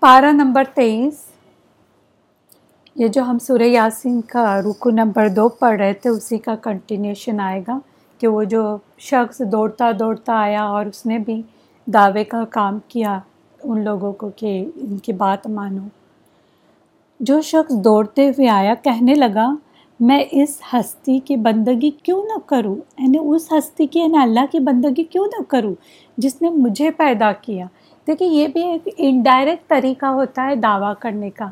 پارہ نمبر تیئیس۔ یہ جو ہم سورہ یاسین کا رکو نمبر دو پڑھ رہے تھے، اسی کا کنٹینیوشن آئے گا کہ وہ جو شخص دوڑتا دوڑتا آیا اور اس نے بھی دعوے کا کام کیا ان لوگوں کو کہ ان کی بات مانو۔ جو شخص دوڑتے ہوئے آیا، کہنے لگا، میں اس ہستی کی بندگی کیوں نہ کروں؟ یعنی اس ہستی کی یعنی اللہ کی بندگی کیوں نہ کروں؟ جس نے مجھے پیدا کیا۔ دیکھیے، یہ بھی ایک انڈائریکٹ طریقہ ہوتا ہے دعویٰ کرنے کا۔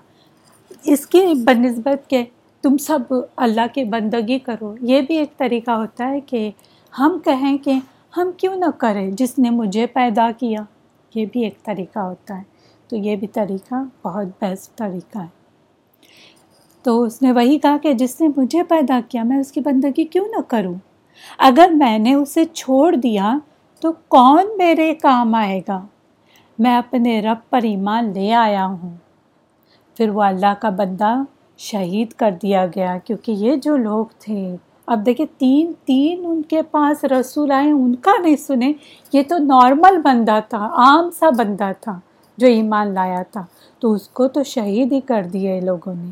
اس کی بہ نسبت کہ تم سب اللہ کی بندگی کرو، یہ بھی ایک طریقہ ہوتا ہے کہ ہم کہیں کہ ہم کیوں نہ کریں، جس نے مجھے پیدا کیا، یہ بھی ایک طریقہ ہوتا ہے۔ تو یہ بھی طریقہ بہت بیسٹ طریقہ ہے۔ تو اس نے وہی کہا کہ جس نے مجھے پیدا کیا، میں اس کی بندگی کیوں نہ کروں؟ اگر میں نے اسے چھوڑ دیا تو کون میرے کام آئے گا؟ میں اپنے رب پر ایمان لے آیا ہوں۔ پھر وہ اللہ کا بندہ شہید کر دیا گیا کیونکہ یہ جو لوگ تھے، اب دیکھیں تین تین ان کے پاس رسول آئے، ان کا نہیں سنے یہ تو نارمل بندہ تھا، عام سا بندہ تھا جو ایمان لایا تھا۔ تو اس کو تو شہید ہی کر دیا لوگوں نے۔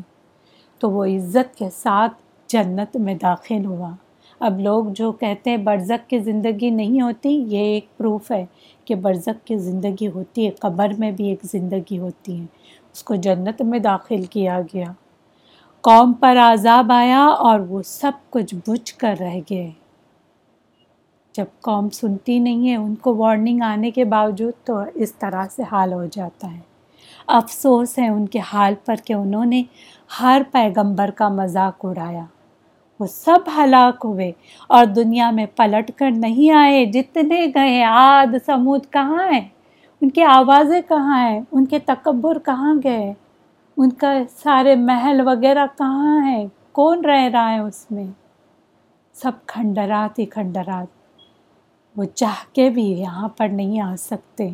تو وہ عزت کے ساتھ جنت میں داخل ہوا۔ اب لوگ جو کہتے ہیں برزک کی زندگی نہیں ہوتی، یہ ایک پروف ہے کہ برزک کی زندگی ہوتی ہے، قبر میں بھی ایک زندگی ہوتی ہے۔ اس کو جنت میں داخل کیا گیا۔ قوم پر عذاب آیا اور وہ سب کچھ بجھ کر رہ گئے۔ جب قوم سنتی نہیں ہے، ان کو وارننگ آنے کے باوجود تو اس طرح سے حال ہو جاتا ہے۔ افسوس ہے ان کے حال پر کہ انہوں نے ہر پیغمبر کا مذاق اڑایا۔ وہ سب ہلاک ہوئے اور دنیا میں پلٹ کر نہیں آئے جتنے گئے آد سمود کہاں ہیں؟ ان کی آوازیں کہاں ہیں؟ ان کے تکبر کہاں گئے؟ ان کا سارے محل وغیرہ کہاں ہیں؟ کون رہ رہا ہے اس میں؟ سب کھنڈرات ہی کھنڈرات۔ وہ چاہ کے بھی یہاں پر نہیں آ سکتے۔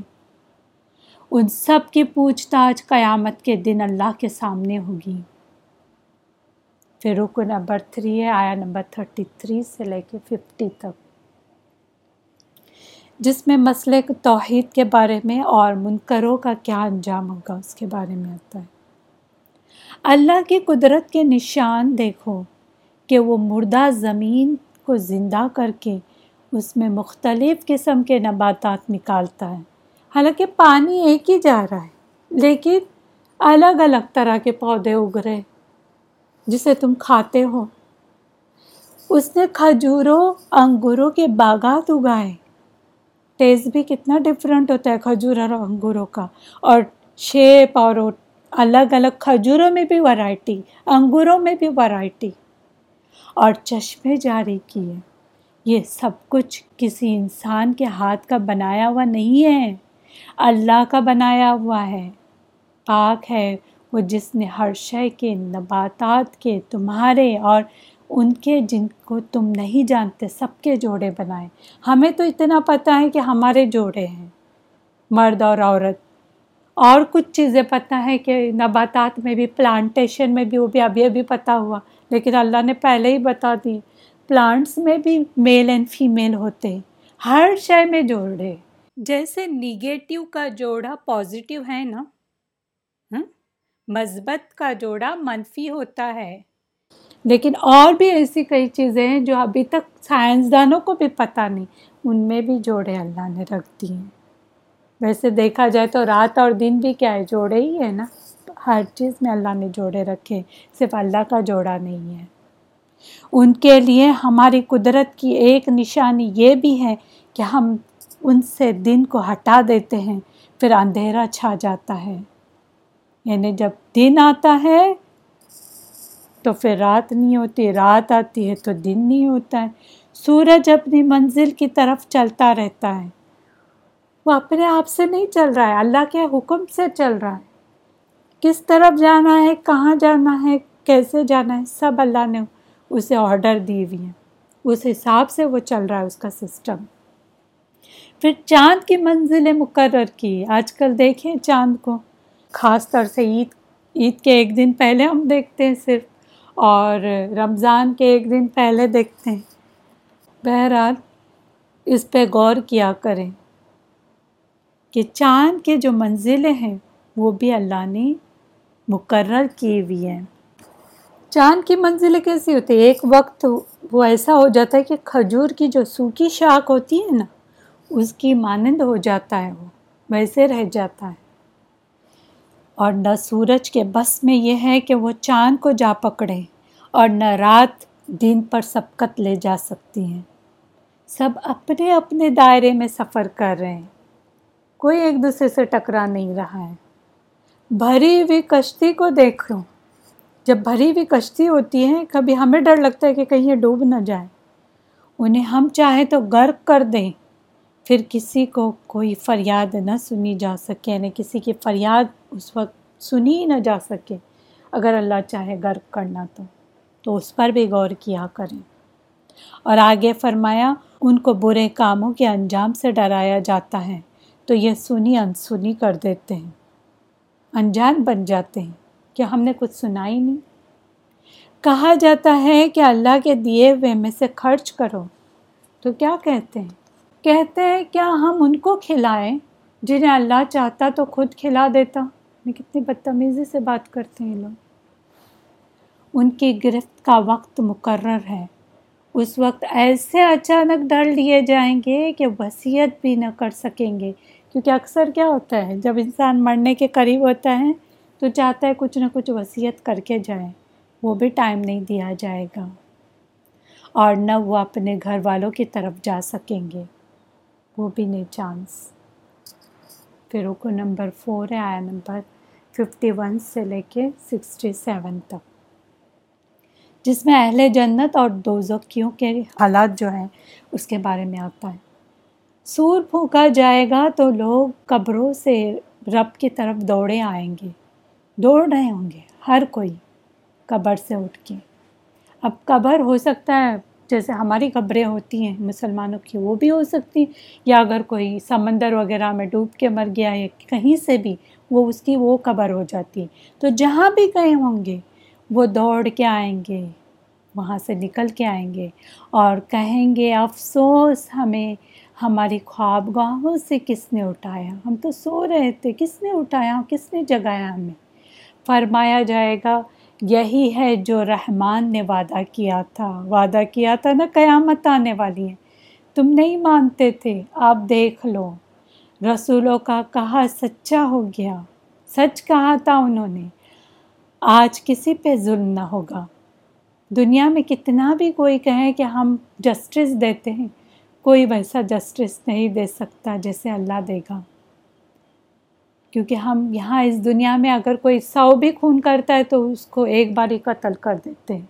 ان سب کی پوچھ تاچھ قیامت کے دن اللہ کے سامنے ہوگی۔ پھر رکو نمبر تھری ہے، آیا نمبر تھرٹی تھری سے لے کے ففٹی تک۔ جس میں مسئلے توحید کے بارے میں اور منکروں کا کیا انجام ہوگا، اس کے بارے میں آتا ہے۔ اللہ کی قدرت کے نشان دیکھو کہ وہ مردہ زمین کو زندہ کر کے اس میں مختلف قسم کے نباتات نکالتا ہے۔ حالانکہ پانی ایک ہی جا رہا ہے، لیکن الگ الگ طرح کے پودے اگ رہے۔ جسے تم کھاتے ہو۔ اس نے کھجوروں، انگوروں کے باغات اگائے۔ ٹیسٹ بھی کتنا ڈفرینٹ ہوتا ہے کھجور اور انگوروں کا۔ اور شیپ اور الگ الگ کھجوروں میں بھی ورائٹی انگوروں میں بھی ورائٹی اور چشمے جاری کیے۔ یہ سب کچھ کسی انسان کے ہاتھ کا بنایا ہوا نہیں ہے۔ اللہ کا بنایا ہوا ہے۔ پاک ہے۔ وہ جس نے ہر شے کے، نباتات کے، تمہارے اور ان کے جن کو تم نہیں جانتے، سب کے جوڑے بنائے۔ ہمیں تو اتنا پتہ ہے کہ ہمارے جوڑے ہیں۔ مرد اور عورت۔ اور کچھ چیزیں پتہ ہے کہ نباتات میں بھی پلانٹیشن میں بھی، وہ بھی ابھی ابھی پتہ ہوا۔ لیکن اللہ نے پہلے ہی بتا دی۔ پلانٹس میں بھی میل اینڈ فیمیل ہوتے۔ ہر شے میں جوڑے۔ جیسے نگیٹو کا جوڑا پازیٹیو ہے نا مثبت کا جوڑا منفی ہوتا ہے۔ لیکن اور بھی ایسی کئی چیزیں ہیں جو ابھی تک سائنسدانوں کو بھی پتہ نہیں، ان میں بھی جوڑے اللہ نے رکھ دی ہیں ویسے دیکھا جائے تو رات اور دن بھی کیا ہے، جوڑے ہی ہے نا۔ ہر چیز میں اللہ نے جوڑے رکھے، صرف اللہ کا جوڑا نہیں ہے۔ ان کے لیے ہماری قدرت کی ایک نشانی یہ بھی ہے کہ ہم ان سے دن کو ہٹا دیتے ہیں، پھر اندھیرا چھا جاتا ہے۔ یعنی جب دن آتا ہے تو پھر رات نہیں ہوتی، رات آتی ہے تو دن نہیں ہوتا ہے۔ سورج اپنی منزل کی طرف چلتا رہتا ہے۔ وہ اپنے آپ سے نہیں چل رہا ہے، اللہ کے حکم سے چل رہا ہے۔ کس طرف جانا ہے، کہاں جانا ہے، کیسے جانا ہے، سب اللہ نے اسے آرڈر دی ہوئی ہیں اس حساب سے وہ چل رہا ہے اس کا سسٹم پھر چاند کی منزلیں مقرر کی۔ آج کل دیکھیں چاند کو۔ خاص طور سے عید عید کے ایک دن پہلے ہم دیکھتے ہیں صرف اور رمضان کے ایک دن پہلے دیکھتے ہیں۔ بہرحال اس پہ غور کیا کریں کہ چاند کے جو منزلیں ہیں وہ بھی اللہ نے مقرر کیے ہوئی ہیں۔ چاند کی منزلیں کیسی ہوتی ہے ایک وقت وہ ایسا ہو جاتا ہے کہ کھجور کی جو سوکھی شاخ ہوتی ہے نا، اس کی مانند ہو جاتا ہے وہ، ویسے رہ جاتا ہے۔ اور نہ سورج کے بس میں یہ ہے کہ وہ چاند کو جا پکڑے اور نہ رات دن پر سبقت لے جا سکتی ہیں۔ سب اپنے اپنے دائرے میں سفر کر رہے ہیں۔ کوئی ایک دوسرے سے ٹکرا نہیں رہا ہے۔ بھری ہوئی کشتی کو دیکھو۔ جب بھری ہوئی کشتی ہوتی ہے، کبھی ہمیں ڈر لگتا ہے کہ کہیں یہ ڈوب نہ جائے۔ انہیں ہم چاہیں تو غرق کر دیں۔ پھر کسی کو کوئی فریاد نہ سنی جا سکے یعنی کسی کی فریاد اس وقت سنی ہی نہ جا سکے۔ اگر اللہ چاہے غرق کرنا تو۔ تو اس پر بھی غور کیا کریں۔ اور آگے فرمایا، ان کو برے کاموں کے انجام سے ڈرایا جاتا ہے۔ تو یہ سنی انسنی کر دیتے ہیں۔ انجان بن جاتے ہیں۔ کہ ہم نے کچھ سنا ہی نہیں؟ کہا جاتا ہے کہ اللہ کے دیے ہوئے میں سے خرچ کرو۔ تو کیا کہتے ہیں؟ کہتے ہیں، کیا ہم ان کو کھلائیں جنہیں اللہ چاہتا تو خود کھلا دیتا؟ کتنی بدتمیزی سے بات کرتے ہیں لوگ۔ ان کی گرفت کا وقت مقرر ہے۔ اس وقت ایسے اچانک ڈر لیے جائیں گے کہ وصیت بھی نہ کر سکیں گے۔ کیونکہ اکثر کیا ہوتا ہے، جب انسان مرنے کے قریب ہوتا ہے تو چاہتا ہے کچھ نہ کچھ وصیت کر کے جائیں وہ بھی ٹائم نہیں دیا جائے گا۔ اور نہ وہ اپنے گھر والوں کی طرف جا سکیں گے۔ وہ بھی نہیں چانس۔ پھر رکو نمبر فور ہے، آیا نمبر ففٹی ون سے لے کے سکسٹی سیون تک۔ جس میں اہل جنت اور دوزکیوں کے حالات جو ہیں، اس کے بارے میں آتا ہے۔ سور پھونکا جائے گا تو لوگ قبروں سے رب کی طرف دوڑے آئیں گے۔ دوڑ رہے ہوں گے، ہر کوئی قبر سے اٹھ کے۔ اب قبر ہو سکتا ہے، جیسے ہماری قبریں ہوتی ہیں، مسلمانوں کی وہ بھی ہو سکتی یا اگر کوئی سمندر وغیرہ میں ڈوب کے مر گیا ہے کہیں سے بھی وہ اس کی وہ قبر ہو جاتی۔ تو جہاں بھی گئے ہوں گے، وہ دوڑ کے آئیں گے، وہاں سے نکل کے آئیں گے اور کہیں گے، افسوس، ہمیں، ہماری خوابگاہوں سے کس نے اٹھایا؟ ہم تو سو رہے تھے، کس نے اٹھایا؟ کس نے جگایا ہمیں؟ فرمایا جائے گا، یہی ہے جو رحمان نے وعدہ کیا تھا۔ وعدہ کیا تھا نا قیامت آنے والی ہے۔ تم نہیں مانتے تھے، آپ دیکھ لو۔ رسولوں کا کہا سچا ہو گیا۔ سچ کہا تھا انہوں نے۔ آج کسی پہ ظلم نہ ہوگا۔ دنیا میں کتنا بھی کوئی کہیں کہ ہم جسٹس دیتے ہیں، کوئی ویسا جسٹس نہیں دے سکتا جیسے اللہ دے گا۔ کیونکہ ہم یہاں اس دنیا میں اگر کوئی سو بھی خون کرتا ہے تو اس کو ایک باری قتل کر دیتے ہیں۔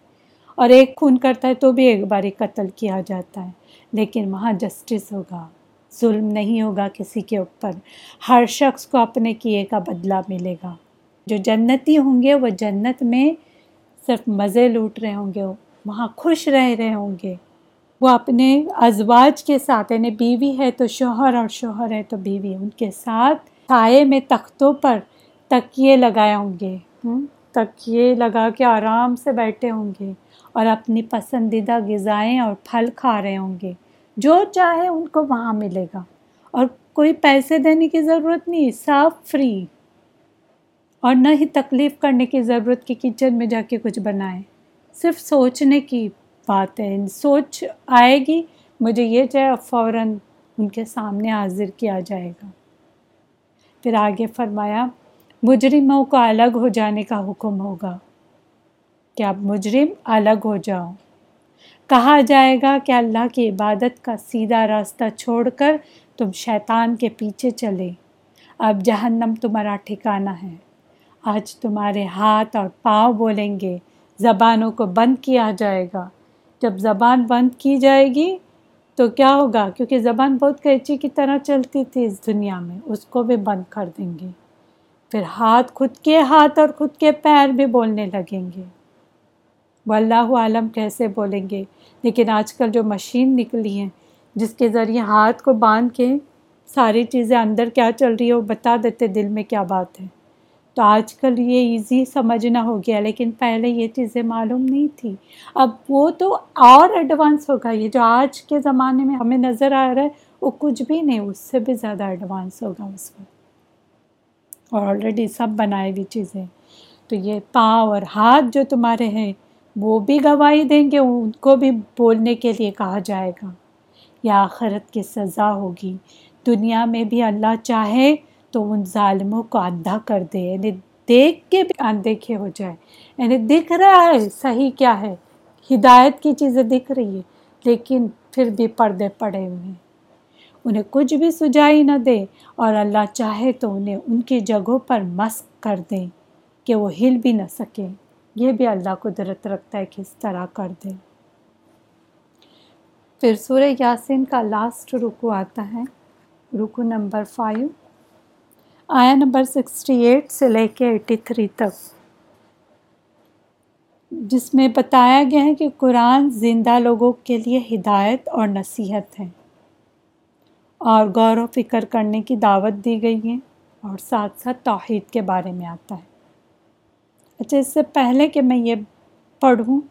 اور ایک خون کرتا ہے تو بھی ایک باری قتل کیا جاتا ہے۔ لیکن وہاں جسٹس ہوگا۔ ظلم نہیں ہوگا کسی کے اوپر۔ ہر شخص کو اپنے کیے کا بدلہ ملے گا۔ جو جنتی ہوں گے وہ جنت میں صرف مزے لوٹ رہے ہوں گے، وہاں خوش رہ رہے ہوں گے۔ وہ اپنے ازواج کے ساتھ یعنی بیوی ہے تو شوہر اور شوہر ہے تو بیوی، ان کے ساتھ سائے میں تختوں پر تکیے لگائے ہوں گے۔ تکیے لگا کے آرام سے بیٹھے ہوں گے اور اپنی پسندیدہ غذائیں اور پھل کھا رہے ہوں گے۔ جو چاہے ان کو وہاں ملے گا۔ اور کوئی پیسے دینے کی ضرورت نہیں، صاف فری اور نہ ہی تکلیف کرنے کی ضرورت کہ کچن میں جا کے کچھ بنائیں۔ صرف سوچنے کی بات ہے۔ سوچ آئے گی، مجھے یہ چاہے فوراً ان کے سامنے حاضر کیا جائے گا۔ پھر آگے فرمایا، مجرموں کو الگ ہو جانے کا حکم ہوگا۔ کہ اب مجرم؟ الگ ہو جاؤ۔ کہا جائے گا کہ اللہ کی عبادت کا سیدھا راستہ چھوڑ کر تم شیطان کے پیچھے چلے۔ اب جہنم تمہارا ٹھکانہ ہے۔ آج تمہارے ہاتھ اور پاؤں بولیں گے، زبانوں کو بند کیا جائے گا۔ جب زبان بند کی جائے گی تو کیا ہوگا؟ کیونکہ زبان بہت قینچی کی طرح چلتی تھی اس دنیا میں، اس کو بھی بند کر دیں گے۔ پھر ہاتھ خود کے ہاتھ اور خود کے پیر بھی بولنے لگیں گے۔ وہ اللہ عالم کیسے بولیں گے؟ لیکن آج کل جو مشین نکلی ہیں، جس کے ذریعے ہاتھ کو باندھ کے ساری چیزیں اندر کیا چل رہی ہے وہ بتا دیتے دل میں کیا بات ہے۔ تو آج کل یہ ایزی سمجھنا ہو گیا، لیکن پہلے یہ چیزیں معلوم نہیں تھی اب وہ تو اور ایڈوانس ہوگا یہ جو آج کے زمانے میں ہمیں نظر آ رہا ہے، وہ کچھ بھی نہیں، اس سے بھی زیادہ ایڈوانس ہوگا اس وقت۔ اور آلریڈی سب بنائی ہوئی چیزیں۔ تو یہ پاؤں اور ہاتھ جو تمہارے ہیں وہ بھی گواہی دیں گے، ان کو بھی بولنے کے لیے کہا جائے گا۔ یا آخرت کی سزا ہوگی۔ دنیا میں بھی اللہ چاہے تو ان ظالموں کو اندھا کر دے۔ یعنی دیکھ کے بھی اندیکھے ہو جائے۔ یعنی دکھ رہا ہے، صحیح کیا ہے؟ ہدایت کی چیزیں دکھ رہی ہے لیکن پھر بھی پردے پڑے ہوئے ہیں۔ انہیں کچھ بھی سجائی نہ دے۔ اور اللہ چاہے تو انہیں ان کی جگہوں پر مسک کر دیں کہ وہ ہل بھی نہ سکیں۔ یہ بھی اللہ قدرت رکھتا ہے کہ اس طرح کر دے۔ پھر سورہ یاسین کا لاسٹ رکو آتا ہے۔ رکو نمبر فائیو آیا نمبر سکسٹی ایٹ سے لے کے ایٹی تھری تک۔ جس میں بتایا گیا ہے کہ قرآن زندہ لوگوں کے لیے ہدایت اور نصیحت ہے۔ اور غور و فکر کرنے کی دعوت دی گئی ہے۔ اور ساتھ ساتھ توحید کے بارے میں آتا ہے۔ اچھا اس سے پہلے کہ میں یہ پڑھوں،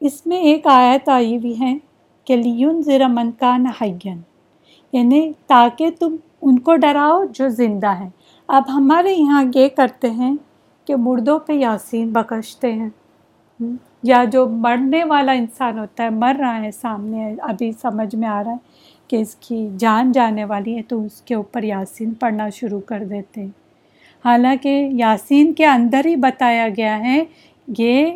اس میں ایک آیت آئی ہوئی ہے کہ لیون ذرا منکان حین یعنی تاکہ تم ان کو ڈراؤ جو زندہ ہیں۔ اب ہمارے یہاں یہ کرتے ہیں کہ مردوں پہ یاسین بکشتے ہیں۔ یا جو مرنے والا انسان ہوتا ہے، مر رہا ہے سامنے، ابھی سمجھ میں آ رہا ہے کہ اس کی جان جانے والی ہے، تو اس کے اوپر یاسین پڑھنا شروع کر دیتے ہیں۔ حالانکہ یاسین کے اندر ہی بتایا گیا ہے، یہ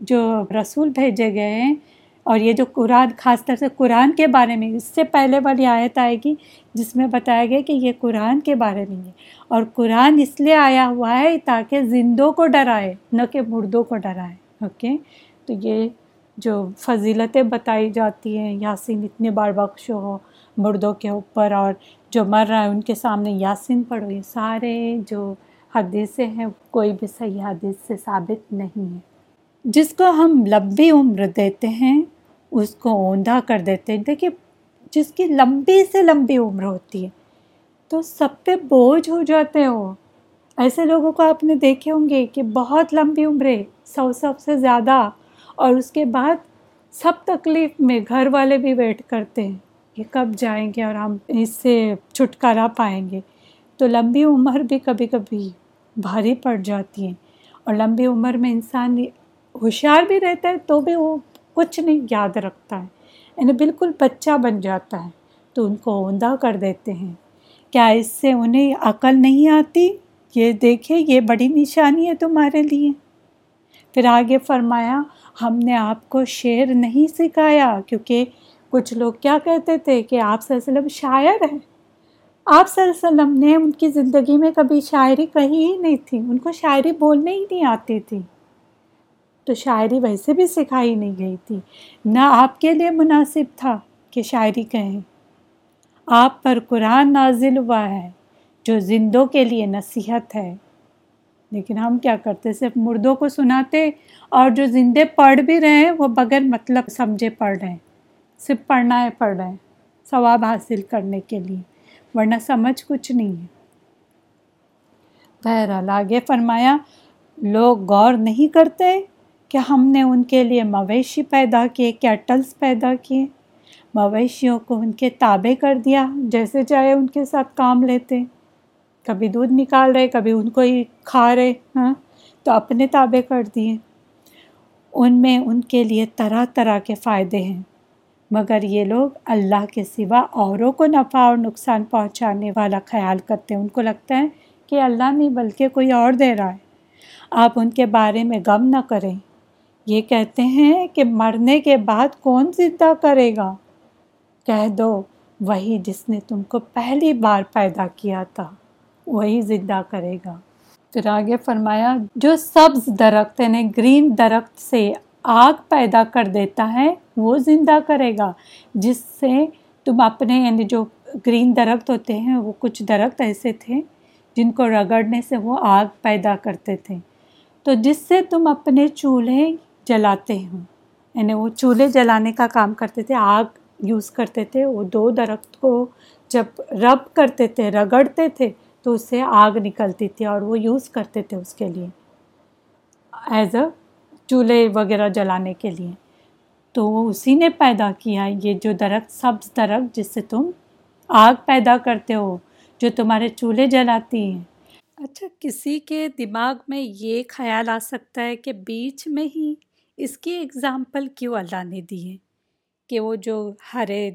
جو رسول بھیجے گئے ہیں اور یہ جو قرآن، خاص طور سے قرآن کے بارے میں، اس سے پہلے والی آیت آئے گی جس میں بتایا گیا کہ یہ قرآن کے بارے میں ہے۔ اور قرآن اس لیے آیا ہوا ہے تاکہ زندوں کو ڈرائے، نہ کہ مردوں کو ڈرائے۔ اوکے؟ تو یہ جو فضیلتیں بتائی جاتی ہیں، یاسین اتنے بار بخش ہو مردوں کے اوپر اور جو مر رہا ہے، ان کے سامنے یاسین پڑھو یہ سارے جو حدیثیں ہیں، کوئی بھی صحیح حدیث سے ثابت نہیں ہے۔ جس کو ہم لمبی عمر دیتے ہیں، اس کو اوندا کر دیتے ہیں۔ دیکھیے، جس کی لمبی سے لمبی عمر ہوتی ہے، تو سب پہ بوجھ ہو جاتے ہیں وہ۔ ایسے لوگوں کو آپ نے دیکھے ہوں گے کہ بہت لمبی عمریں، سو سب سے زیادہ، اور اس کے بعد سب تکلیف میں گھر والے بھی ویٹ کرتے ہیں۔ کہ کب جائیں گے اور ہم اس سے چھٹکارا پائیں گے۔ تو لمبی عمر بھی کبھی کبھی بھاری پڑ جاتی ہیں اور لمبی عمر میں انسان ہوشیار بھی رہتا ہے تو بھی وہ کچھ نہیں یاد رکھتا ہے۔ یعنی بالکل بچہ بن جاتا ہے تو ان کو عمدہ کر دیتے ہیں۔ کیا اس سے انہیں عقل نہیں آتی؟ یہ دیکھے، یہ بڑی نشانی ہے تمہارے لیے۔ پھر آگے فرمایا، ہم نے آپ کو شعر نہیں سکھایا کیونکہ کچھ لوگ کیا کہتے تھے کہ آپ صلی اللہ علیہ وسلم شاعر ہیں؟ آپ صلی اللہ علیہ وسلم نے ان کی زندگی میں کبھی شاعری کہی ہی نہیں تھی، ان کو شاعری بولنے ہی نہیں آتی تھی۔ تو شاعری ویسے بھی سکھائی نہیں گئی تھی۔ نہ آپ کے لیے مناسب تھا کہ شاعری کہیں۔ آپ پر قرآن نازل ہوا ہے، جو زندوں کے لیے نصیحت ہے۔ لیکن ہم کیا کرتے، صرف مردوں کو سناتے اور جو زندے پڑھ بھی رہے ہیں، وہ بغیر مطلب سمجھے پڑھ رہے ہیں۔ صرف پڑھنا ہے، پڑھ رہے ہیں۔ ثواب حاصل کرنے کے لیے۔ ورنہ سمجھ کچھ نہیں ہے۔ بہرحال آگے فرمایا، لوگ غور نہیں کرتے کہ ہم نے ان کے لیے مویشی پیدا کیے کیٹلس پیدا کیے۔ مویشیوں کو ان کے تابع کر دیا، جیسے چاہے ان کے ساتھ کام لیتے۔ کبھی دودھ نکال رہے، کبھی ان کو ہی کھا رہے ہاں تو اپنے تابع کر دیے۔ ان میں ان کے لیے طرح طرح کے فائدے ہیں۔ مگر یہ لوگ اللہ کے سوا اوروں کو نفع اور نقصان پہنچانے والا خیال کرتے ہیں۔ ان کو لگتا ہے کہ اللہ نہیں بلکہ کوئی اور دے رہا ہے۔ آپ ان کے بارے میں غم نہ کریں۔ یہ کہتے ہیں کہ مرنے کے بعد کون زندہ کرے گا؟ کہہ دو، وہی جس نے تم کو پہلی بار پیدا کیا تھا، وہی زندہ کرے گا۔ پھر آگے فرمایا، جو سبز درخت یعنی گرین درخت سے آگ پیدا کر دیتا ہے، وہ زندہ کرے گا۔ جس سے تم اپنے یعنی جو گرین درخت ہوتے ہیں، وہ کچھ درخت ایسے تھے جن کو رگڑنے سے وہ آگ پیدا کرتے تھے۔ تو جس سے تم اپنے چولہے جلاتے ہو یعنی وہ چولہے جلانے کا کام کرتے تھے، آگ یوز کرتے تھے، وہ دو درخت کو جب رب کرتے تھے، رگڑتے تھے، تو اس سے آگ نکلتی تھی اور وہ یوز کرتے تھے اس کے لیے۔ ایز اے چولہے وغیرہ جلانے کے لیے۔ تو وہ اسی نے پیدا کیا یہ جو درخت، سبز درخت جس سے تم آگ پیدا کرتے ہو، جو تمہارے چولہے جلاتی ہیں۔ اچھا کسی کے دماغ میں یہ خیال آ سکتا ہے کہ بیچ میں ہی اس کی اگزامپل کیوں اللہ نے دی ہے؟ کہ وہ جو ہرے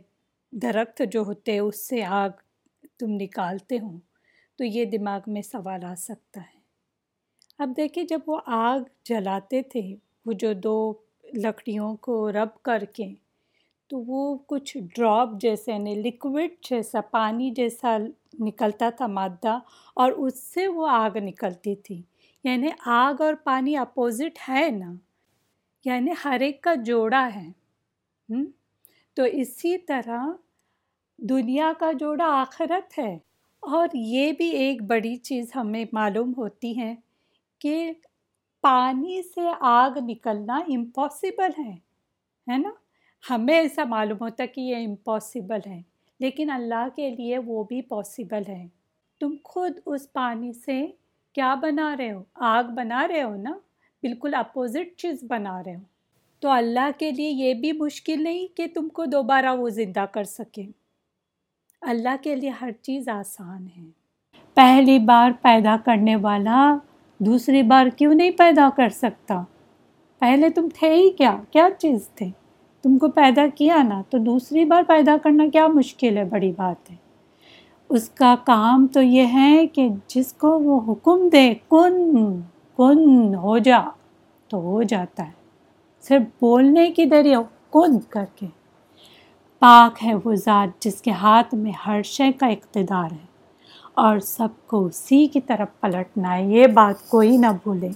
درخت جو ہوتے اس سے آگ تم نکالتے ہو۔ تو یہ دماغ میں سوال آ سکتا ہے۔ اب دیکھیں جب وہ آگ جلاتے تھے، وہ جو دو لکڑیوں کو رب کر کے، تو وہ کچھ ڈراپ جیسے یعنی لیکوڈ جیسا، پانی جیسا نکلتا تھا مادہ، اور اس سے وہ آگ نکلتی تھی۔ یعنی آگ اور پانی اپوزٹ ہے نا؟ یعنی ہر ایک کا جوڑا ہے۔ تو اسی طرح دنیا کا جوڑا آخرت ہے۔ اور یہ بھی ایک بڑی چیز ہمیں معلوم ہوتی ہے۔ کہ پانی سے آگ نکلنا امپاسبل ہے ہے نا؟ ہمیں ایسا معلوم ہوتا کہ یہ امپاسبل ہے، لیکن اللہ کے لیے وہ بھی پاسبل ہے۔ تم خود اس پانی سے کیا بنا رہے ہو؟ آگ بنا رہے ہو نا؟ بالکل اپوزٹ چیز بنا رہے ہو۔ تو اللہ کے لیے یہ بھی مشکل نہیں کہ تم کو دوبارہ وہ زندہ کر سکے۔ اللہ کے لیے ہر چیز آسان ہے۔ پہلی بار پیدا کرنے والا دوسری بار کیوں نہیں پیدا کر سکتا؟ پہلے تم تھے ہی کیا؟ کیا چیز تھے تم کو پیدا کیا نا، تو دوسری بار پیدا کرنا کیا مشکل ہے، بڑی بات ہے۔ اس کا کام تو یہ ہے کہ جس کو وہ حکم دے، کن کن ہو جا، تو ہو جاتا ہے۔ صرف بولنے کی ذریعہ کن کر کے۔ پاک ہے وہ ذات جس کے ہاتھ میں ہر شے کا اقتدار ہے۔ اور سب کو اسی کی طرف پلٹنا ہے۔ یہ بات کوئی نہ بھولے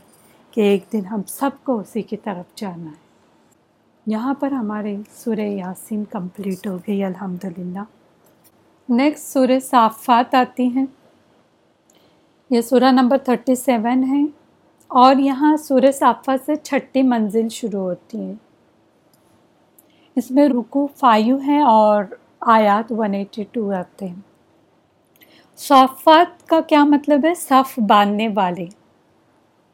کہ ایک دن ہم سب کو اسی کی طرف جانا ہے۔ یہاں پر ہمارے سورہ یاسین کمپلیٹ ہو گئی الحمد للہ نیکسٹ سورہ صافات آتی ہیں۔ یہ سورہ نمبر تھرٹی سیون ہے۔ اور یہاں سورہ صافات سے چھٹی منزل شروع ہوتی ہے اس میں رکو فائیو ہے اور آیات ون ایٹی ٹو آتے ہیں۔ صافات کا کیا مطلب ہے؟ صف باندھنے والے۔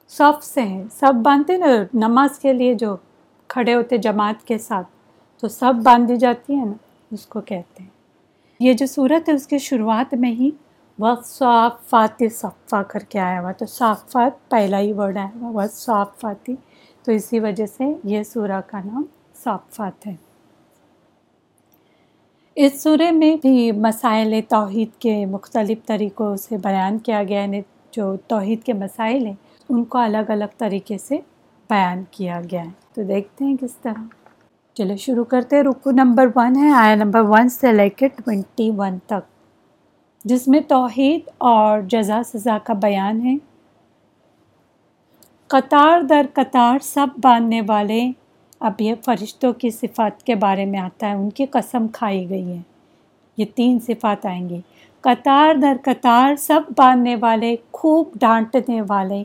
صف سے ہیں۔ سب باندھتے نا نماز کے لیے جو کھڑے ہوتے جماعت کے ساتھ، تو سب باندھی جاتی ہے نا، اس کو کہتے ہیں۔ یہ جو صورت ہے، اس کی شروعات میں ہی وقت صافات صفا کر کے آیا ہوا۔ تو صافات پہلا ہی ورڈ آیا ہوا وقت صافاتی تو اسی وجہ سے یہ سورہ کا نام صافات ہے۔ اس سورے میں بھی مسائل توحید کے مختلف طریقوں سے بیان کیا گیا یعنی جو توحید کے مسائل ہیں، ان کو الگ الگ طریقے سے بیان کیا گیا۔ ہے تو دیکھتے ہیں کس طرح۔ چلو شروع کرتے ہیں۔ رکو نمبر ون ہے آیا نمبر ون سے لے کے ٹوینٹی ون تک۔ جس میں توحید اور جزا سزا کا بیان ہے۔ قطار در قطار سب باندھنے والے اب یہ فرشتوں کی صفات کے بارے میں آتا ہے، ان کی قسم کھائی گئی ہے۔ یہ تین صفات آئیں گی۔ قطار در قطار سب باندھنے والے، خوب ڈانٹنے والے،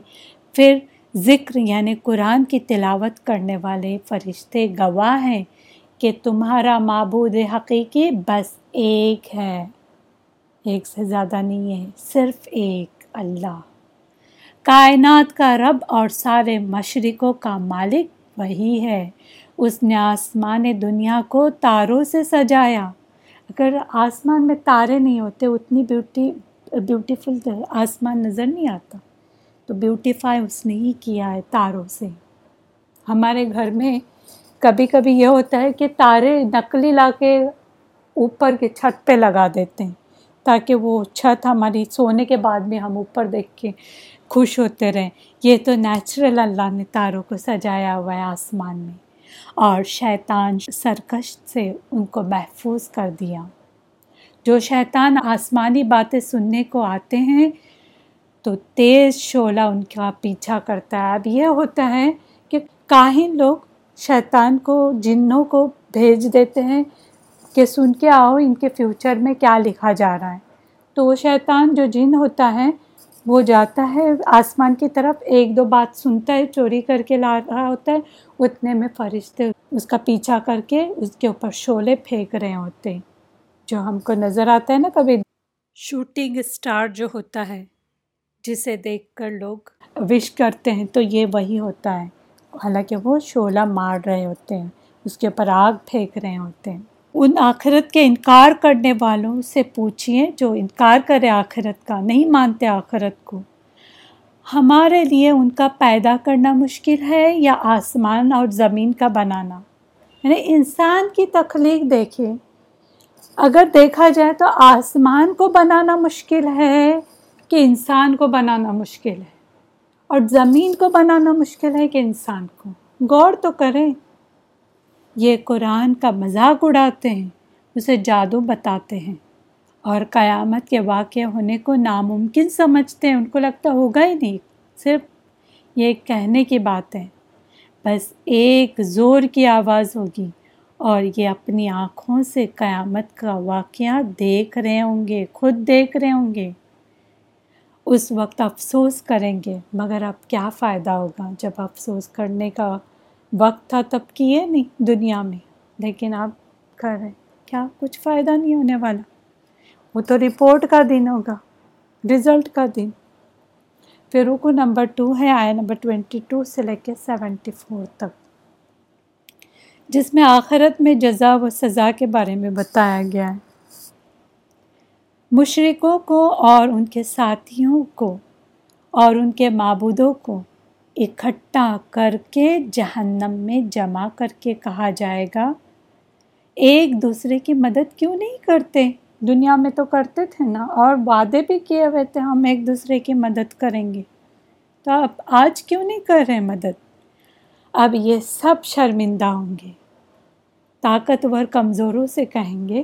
پھر ذکر یعنی قرآن کی تلاوت کرنے والے فرشتے گواہ ہیں کہ تمہارا معبود حقیقی بس ایک ہے۔ ایک سے زیادہ نہیں ہے، صرف ایک، اللہ۔ کائنات کا رب اور سارے مشرقوں کا مالک وہی ہے۔ اس نے آسمان دنیا کو تاروں سے سجایا۔ اگر آسمان میں تارے نہیں ہوتے، اتنی بیوٹی بیوٹیفل آسمان نظر نہیں آتا۔ تو بیوٹیفائی اس نے ہی کیا ہے تاروں سے۔ ہمارے گھر میں کبھی کبھی یہ ہوتا ہے کہ تارے نقلی لا کے اوپر کے چھت پہ لگا دیتے ہیں، تاکہ وہ چھت ہماری سونے کے بعد بھی ہم اوپر دیکھ کے خوش ہوتے رہیں۔ یہ تو نیچرل اللہ نے تاروں کو سجایا ہوا ہے آسمان میں۔ اور شیطان سرکش سے ان کو محفوظ کر دیا۔ جو شیطان آسمانی باتیں سننے کو آتے ہیں، تو تیز شعلہ ان کا پیچھا کرتا ہے۔ اب یہ ہوتا ہے کہ کاہن لوگ شیطان کو، جنوں کو بھیج دیتے ہیں کہ سن کے آؤ ان کے فیوچر میں کیا لکھا جا رہا ہے۔ تو وہ شیطان جو جن ہوتا ہے وہ جاتا ہے، آسمان کی طرف ایک دو بات سنتا ہے، چوری کر کے لا رہا ہوتا ہے، اتنے میں فرشتے اس کا پیچھا کر کے اس کے اوپر شعلے پھینک رہے ہوتے ہیں۔ جو ہم کو نظر آتا ہے نا کبھی۔ شوٹنگ اسٹار جو ہوتا ہے، جسے دیکھ کر لوگ وش کرتے ہیں، تو یہ وہی ہوتا ہے۔ حالانکہ وہ شعلہ مار رہے ہوتے ہیں، اس کے اوپر آگ پھینک رہے ہوتے ہیں۔ ان آخرت کے انکار کرنے والوں سے پوچھئے جو انکار کرے آخرت کا، نہیں مانتے آخرت کو۔ ہمارے لیے ان کا پیدا کرنا مشکل ہے یا آسمان اور زمین کا بنانا؟ یعنی انسان کی تخلیق دیکھیں اگر دیکھا جائے تو آسمان کو بنانا مشکل ہے کہ انسان کو بنانا مشکل ہے؟ اور زمین کو بنانا مشکل ہے کہ انسان کو؟ غور تو کریں۔ یہ قرآن کا مذاق اڑاتے ہیں، اسے جادو بتاتے ہیں۔ اور قیامت کے واقع ہونے کو ناممکن سمجھتے ہیں، ان کو لگتا ہوگا ہی نہیں۔ صرف یہ کہنے کی بات ہے۔ بس ایک زور کی آواز ہوگی اور یہ اپنی آنکھوں سے قیامت کا واقعہ دیکھ رہے ہوں گے، خود دیکھ رہے ہوں گے۔ اس وقت افسوس کریں گے، مگر اب کیا فائدہ ہوگا جب افسوس کرنے کا وقت تھا تب کیے نہیں دنیا میں۔ لیکن آپ کر رہے کیا کچھ فائدہ نہیں ہونے والا۔ وہ تو رپورٹ کا دن ہوگا۔ رزلٹ کا دن۔ پھر رکو نمبر ٹو ہے، آیا نمبر ٹوینٹی ٹو سے لے کے سیونٹی فور تک۔ جس میں آخرت میں جزا و سزا کے بارے میں بتایا گیا ہے۔ مشرقوں کو اور ان کے ساتھیوں کو اور ان کے معبودوں کو اکٹھا کر کے جہنم میں جمع کر کے کہا جائے گا، ایک دوسرے کی مدد کیوں نہیں کرتے؟ دنیا میں تو کرتے تھے نا، اور وعدے بھی کیے ہوئے تھے، ہم ایک دوسرے کی مدد کریں گے۔ تو اب آج کیوں نہیں کر رہے مدد؟ اب یہ سب شرمندہ ہوں گے۔ طاقتور کمزوروں سے کہیں گے،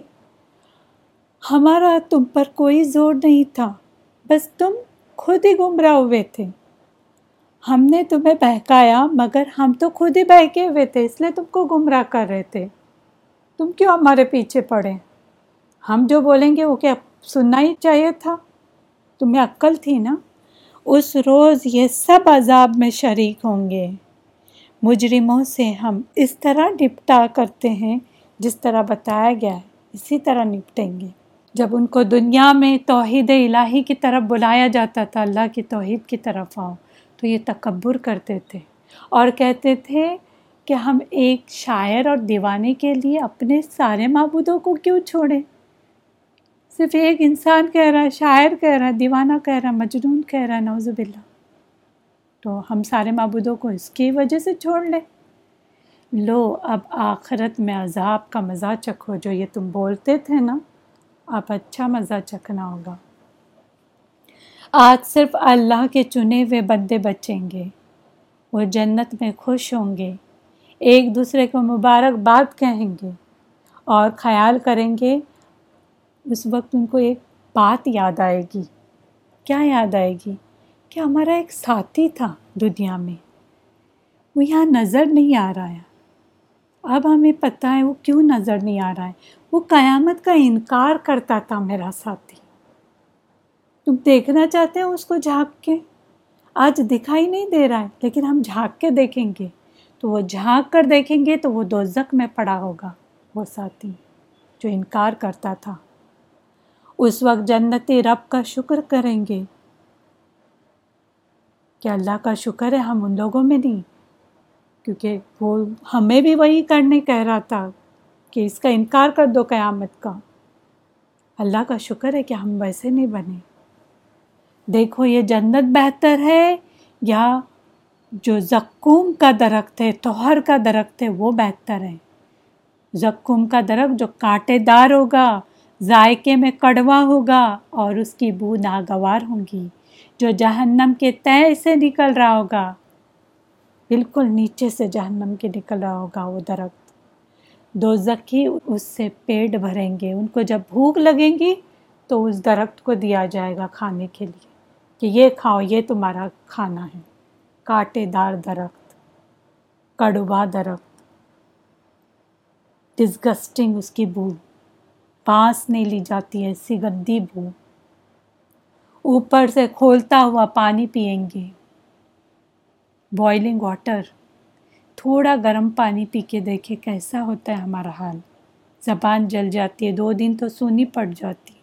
ہمارا تم پر کوئی زور نہیں تھا، بس تم خود ہی گمراہ ہوئے تھے۔ ہم نے تمہیں بہکایا مگر ہم تو خود ہی بہکے ہوئے تھے، اس لیے تم کو گمراہ کر رہے تھے۔ تم کیوں ہمارے پیچھے پڑے؟ ہم جو بولیں گے وہ کیا سننا ہی چاہیے تھا؟ تمہیں عقل تھی نا؟ اس روز یہ سب عذاب میں شریک ہوں گے۔ مجرموں سے ہم اس طرح نپٹا کرتے ہیں جس طرح بتایا گیا ہے، اسی طرح نپٹیں گے۔ جب ان کو دنیا میں توحید الہی کی طرف بلایا جاتا تھا، اللہ کی توحید کی طرف آؤ۔ تو یہ تکبر کرتے تھے اور کہتے تھے کہ ہم ایک شاعر اور دیوانے کے لیے اپنے سارے معبودوں کو کیوں چھوڑیں؟ صرف ایک انسان کہہ رہا ہے، شاعر کہہ رہا ہے، دیوانہ کہہ رہا ہے، مجنون کہہ رہا ہے نوز باللہ۔ تو ہم سارے معبودوں کو اس کی وجہ سے چھوڑ لیں۔ لو، اب آخرت میں عذاب کا مزہ چکھو، جو یہ تم بولتے تھے نا، اب اچھا مزہ چکھنا ہوگا۔ آج صرف اللہ کے چنے ہوئے بندے بچیں گے۔ وہ جنت میں خوش ہوں گے۔ ایک دوسرے کو مبارکباد کہیں گے اور خیال کریں گے۔ اس وقت ان کو ایک بات یاد آئے گی۔ کیا یاد آئے گی؟ کہ ہمارا ایک ساتھی تھا دنیا میں۔ وہ یہاں نظر نہیں آ رہا ہے۔ اب ہمیں پتہ ہے وہ کیوں نظر نہیں آ رہا ہے۔ وہ قیامت کا انکار کرتا تھا میرا ساتھی۔ تم دیکھنا چاہتے ہو اس کو جھانک کے؟ آج دکھائی نہیں دے رہا ہے، لیکن ہم جھانک کے دیکھیں گے۔ تو وہ جھانک کر دیکھیں گے تو وہ دو میں پڑا ہوگا، وہ ساتھی جو انکار کرتا تھا۔ اس وقت جنتی رب کا شکر کریں گے۔ کہ اللہ کا شکر ہے ہم ان لوگوں میں نہیں؟ کیونکہ وہ ہمیں بھی وہی کرنے کہہ رہا تھا کہ اس کا انکار کر دو قیامت کا۔ اللہ کا شکر ہے کہ ہم ویسے نہیں بنے۔ دیکھو یہ جنت بہتر ہے یا جو زکوم کا درخت ہے توہر کا درخت ہے، وہ بہتر ہے۔ زکوم کا درخت جو کانٹے دار ہوگا، ذائقے میں کڑوا ہوگا اور اس کی بو ناگوار ہوں گی۔ جو جہنم کے تہ سے نکل رہا ہوگا، بالکل نیچے سے جہنم کے نکل رہا ہوگا وہ درخت۔ دو زخی اس سے پیٹ بھریں گے۔ ان کو جب بھوک لگیں گی تو اس درخت کو دیا جائے گا کھانے کے لیے۔ کہ یہ کھاؤ، یہ تمہارا کھانا ہے۔ کانٹے دار درخت، کڑوا درخت۔ ڈسگسٹنگ اس کی بو پانس نہیں لی جاتی ایسی گندی بو اوپر سے کھولتا ہوا پانی پئیں گے۔ بوائلنگ واٹر تھوڑا گرم پانی پی کے دیکھے کیسا ہوتا ہے ہمارا حال۔ زبان جل جاتی ہے، دو دن تو سونی پڑ جاتی ہے۔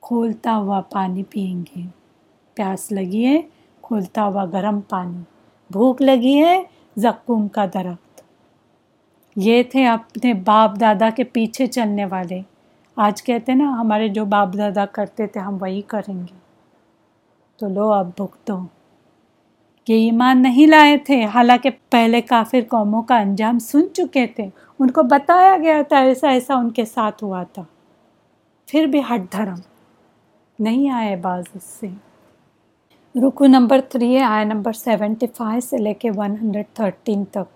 کھولتا ہوا پانی پئیں گے۔ پیاس لگی ہے کھولتا ہوا گرم پانی۔ بھوک لگی ہے زکوم کا درخت۔ یہ تھے اپنے باپ دادا کے پیچھے چلنے والے۔ آج کہتے نا، ہمارے جو باپ دادا کرتے تھے، ہم وہی کریں گے۔ تو لو اب بھگتو۔ کہ ایمان نہیں لائے تھے۔ حالانکہ پہلے کافر قوموں کا انجام سن چکے تھے۔ ان کو بتایا گیا تھا، ایسا ایسا ان کے ساتھ ہوا تھا۔ پھر بھی ہٹ دھرم نہیں آئے باز اس سے۔ رکو نمبر تھری ہے، آئے نمبر سیونٹی فائیو سے لے کے ون ہنڈریڈ تھرٹین تک۔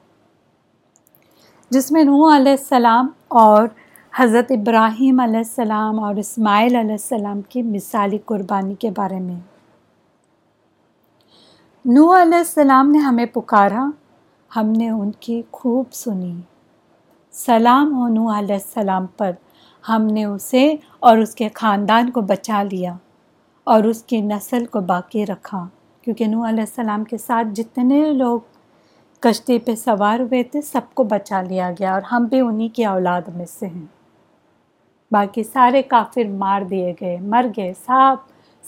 جس میں نوح علیہ السلام اور حضرت ابراہیم علیہ السلام اور اسماعیل علیہ السلام کی مثالی قربانی کے بارے میں۔ نو علیہ السلام نے ہمیں پکارا، ہم نے ان کی خوب سنی۔ سلام ہو نو علیہ السلام پر، ہم نے اسے اور اس کے خاندان کو بچا لیا۔ اور اس کی نسل کو باقی رکھا۔ کیونکہ نو علیہ السلام کے ساتھ جتنے لوگ کشتی پہ سوار ہوئے تھے، سب کو بچا لیا گیا اور ہم بھی انہی کی اولاد میں سے ہیں۔ باقی سارے کافر مار دیے گئے، مر گئے، سب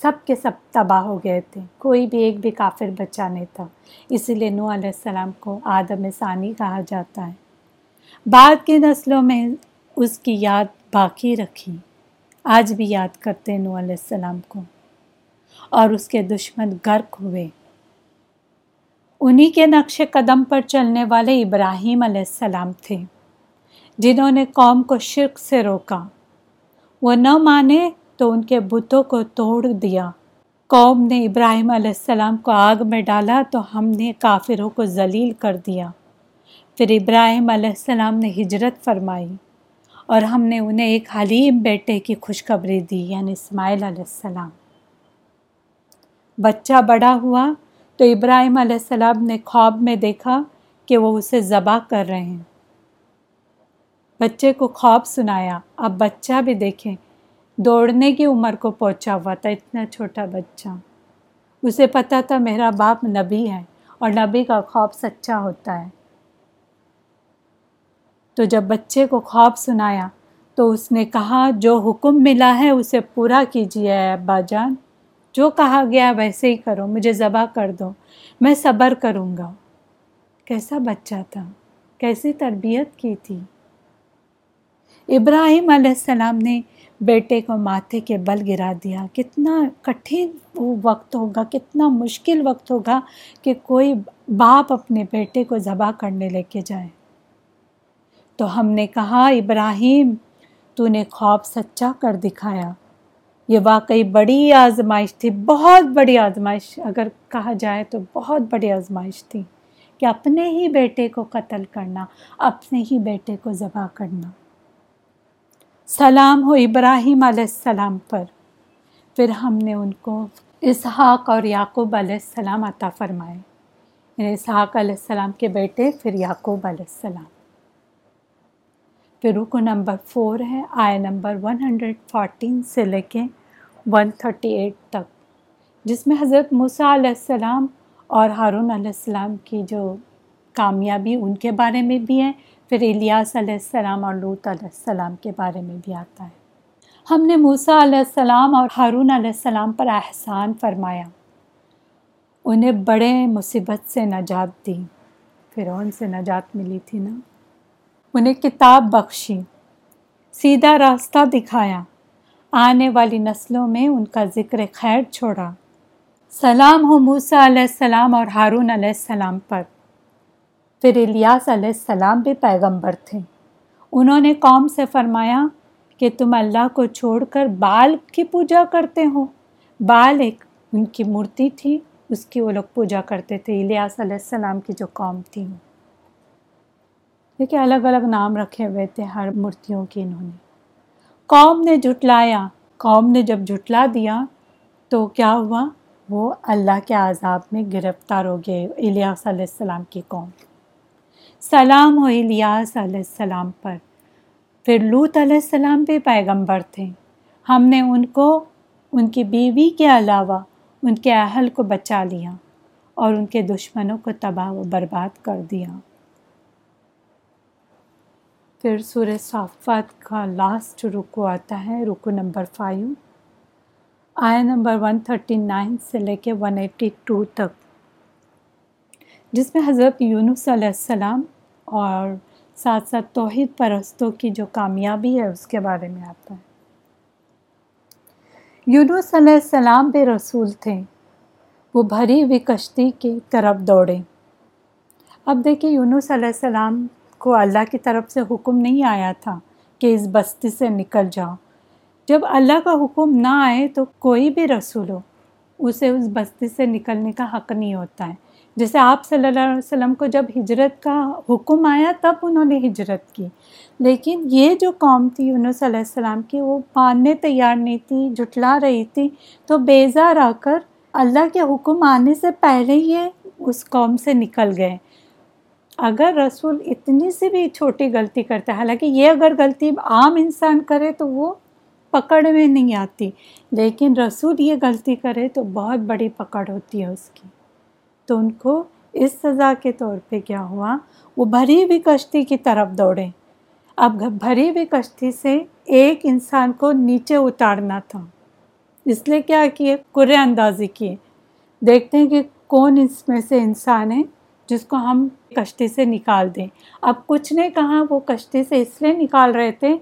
سب کے سب تباہ ہو گئے تھے۔ کوئی بھی ایک بھی کافر بچہ نہیں تھا۔ اسی لیے نو علیہ السلام کو آدم ثانی کہا جاتا ہے۔ بعد کی نسلوں میں اس کی یاد باقی رکھی۔ آج بھی یاد کرتے نو علیہ السلام کو۔ اور اس کے دشمن غرق ہوئے۔ انہی کے نقش قدم پر چلنے والے ابراہیم علیہ السلام تھے، جنہوں نے قوم کو شرک سے روکا۔ وہ نہ مانے تو ان کے بتوں کو توڑ دیا۔ قوم نے ابراہیم علیہ السلام کو آگ میں ڈالا تو ہم نے کافروں کو ذلیل کر دیا۔ پھر ابراہیم علیہ السلام نے ہجرت فرمائی اور ہم نے انہیں ایک حلیم بیٹے کی خوشخبری دی یعنی اسماعیل علیہ السلام۔ بچہ بڑا ہوا تو ابراہیم علیہ السلام نے خواب میں دیکھا کہ وہ اسے ذبح کر رہے ہیں۔ بچے کو خواب سنایا۔ اب بچہ بھی دیکھیں، دوڑنے کی عمر کو پہنچا ہوا تھا، اتنا چھوٹا بچہ۔ اسے پتا تھا میرا باپ نبی ہے اور نبی کا خواب سچا ہوتا ہے۔ تو جب بچے کو خواب سنایا تو اس نے کہا، جو حکم ملا ہے اسے پورا کیجیے ابا جان۔ جو کہا گیا ویسے ہی کرو، مجھے ذبح کر دو، میں صبر کروں گا۔ کیسا بچہ تھا، کیسی تربیت کی تھی۔ ابراہیم علیہ السلام نے بیٹے کو ماتھے کے بل گرا دیا۔ کتنا کٹھن وقت ہوگا، کتنا مشکل وقت ہوگا کہ کوئی باپ اپنے بیٹے کو ذبح کرنے لے کے جائے۔ تو ہم نے کہا، ابراہیم، تو نے خواب سچا کر دکھایا۔ یہ واقعی بڑی آزمائش تھی، بہت بڑی آزمائش۔ اگر کہا جائے تو بہت بڑی آزمائش تھی کہ اپنے ہی بیٹے کو قتل کرنا، اپنے ہی بیٹے کو ذبح کرنا۔ سلام ہو ابراہیم علیہ السلام پر۔ پھر ہم نے ان کو اسحاق اور یعقوب علیہ السلام عطا فرمائے۔ یعنی اسحاق علیہ السلام کے بیٹے، پھر یعقوب علیہ السلام۔ پھر رکو نمبر فور ہے آئے نمبر ون ہنڈریڈ فورٹین سے لے کے ون تھرٹی ایٹ تک، جس میں حضرت موسیٰ علیہ السلام اور ہارون علیہ السلام کی جو کامیابی ان کے بارے میں بھی ہے، پھر الیاس علیہ السلام اور لوت علیہ السلام کے بارے میں بھی آتا ہے۔ ہم نے موسیٰ علیہ السلام اور ہارون علیہ السلام پر احسان فرمایا۔ انہیں بڑے مصیبت سے نجات دی۔ فرعون سے نجات ملی تھی نا۔ انہیں کتاب بخشی۔ سیدھا راستہ دکھایا۔ آنے والی نسلوں میں ان کا ذکر خیر چھوڑا۔ سلام ہو موسیٰ علیہ السلام اور ہارون علیہ السلام پر۔ پھر الیاس علیہ السلام بھی پیغمبر تھے۔ انہوں نے قوم سے فرمایا کہ تم اللہ کو چھوڑ کر بال کی پوجا کرتے ہو۔ بال ایک ان کی مورتی تھی، اس کی وہ لوگ پوجا کرتے تھے، الیاس علیہ السلام کی جو قوم تھی۔ دیکھیے الگ الگ نام رکھے ہوئے تھے ہر مورتیوں کی انہوں نے؟ قوم نے جھٹلایا۔ قوم نے جب جھٹلا دیا تو کیا ہوا؟ وہ اللہ کے عذاب میں گرفتار ہو گئے، الیاس علیہ السلام کی قوم۔ سلام ہو الیاس علیہ السلام پر۔ پھر لوت علیہ السلام بھی پیغمبر تھے۔ ہم نے ان کو، ان کی بیوی کے علاوہ ان کے اہل کو بچا لیا اور ان کے دشمنوں کو تباہ و برباد کر دیا۔ پھر سورہ صافات کا لاسٹ رکو آتا ہے رکو نمبر فائیو آیا نمبر ون تھرٹی نائن سے لے کے ون ایٹی ٹو تک۔ جس میں حضرت یونس علیہ السلام اور ساتھ ساتھ توحید پرستوں کی جو کامیابی ہے، اس کے بارے میں آتا ہے۔ یونس علیہ السلام بھی رسول تھے۔ وہ بھری ہوئی کشتی کی طرف دوڑے۔ اب دیکھیے، یونس علیہ السلام کو اللہ کی طرف سے حکم نہیں آیا تھا کہ اس بستی سے نکل جاؤ۔ جب اللہ کا حکم نہ آئے تو کوئی بھی رسول ہو، اسے اس بستی سے نکلنے کا حق نہیں ہوتا ہے۔ جیسے آپ صلی اللہ علیہ وسلم کو جب ہجرت کا حکم آیا تب انہوں نے ہجرت کی۔ لیکن یہ جو قوم تھی یونس علیہ السلام کی، وہ ماننے تیار نہیں تھی، جھٹلا رہی تھی۔ تو بیزار آ کر اللہ کے حکم آنے سے پہلے یہ اس قوم سے نکل گئے۔ اگر رسول اتنی سی بھی چھوٹی غلطی کرتا ہے، حالانکہ یہ اگر غلطی عام انسان کرے تو وہ پکڑ میں نہیں آتی۔ لیکن رسول یہ غلطی کرے تو بہت بڑی پکڑ ہوتی ہے اس کی۔ تو ان کو اس سزا کے طور پہ کیا ہوا؟ وہ بھری ہوئی کشتی کی طرف دوڑے۔ اب بھری ہوئی کشتی سے ایک انسان کو نیچے اتارنا تھا۔ اس لیے کیا کیے؟ کرے اندازی کیے۔ دیکھتے ہیں کہ کون اس میں سے انسان ہے۔ جس کو ہم کشتی سے نکال دیں۔ اب کچھ نے کہا وہ کشتی سے اس لیے نکال رہے تھے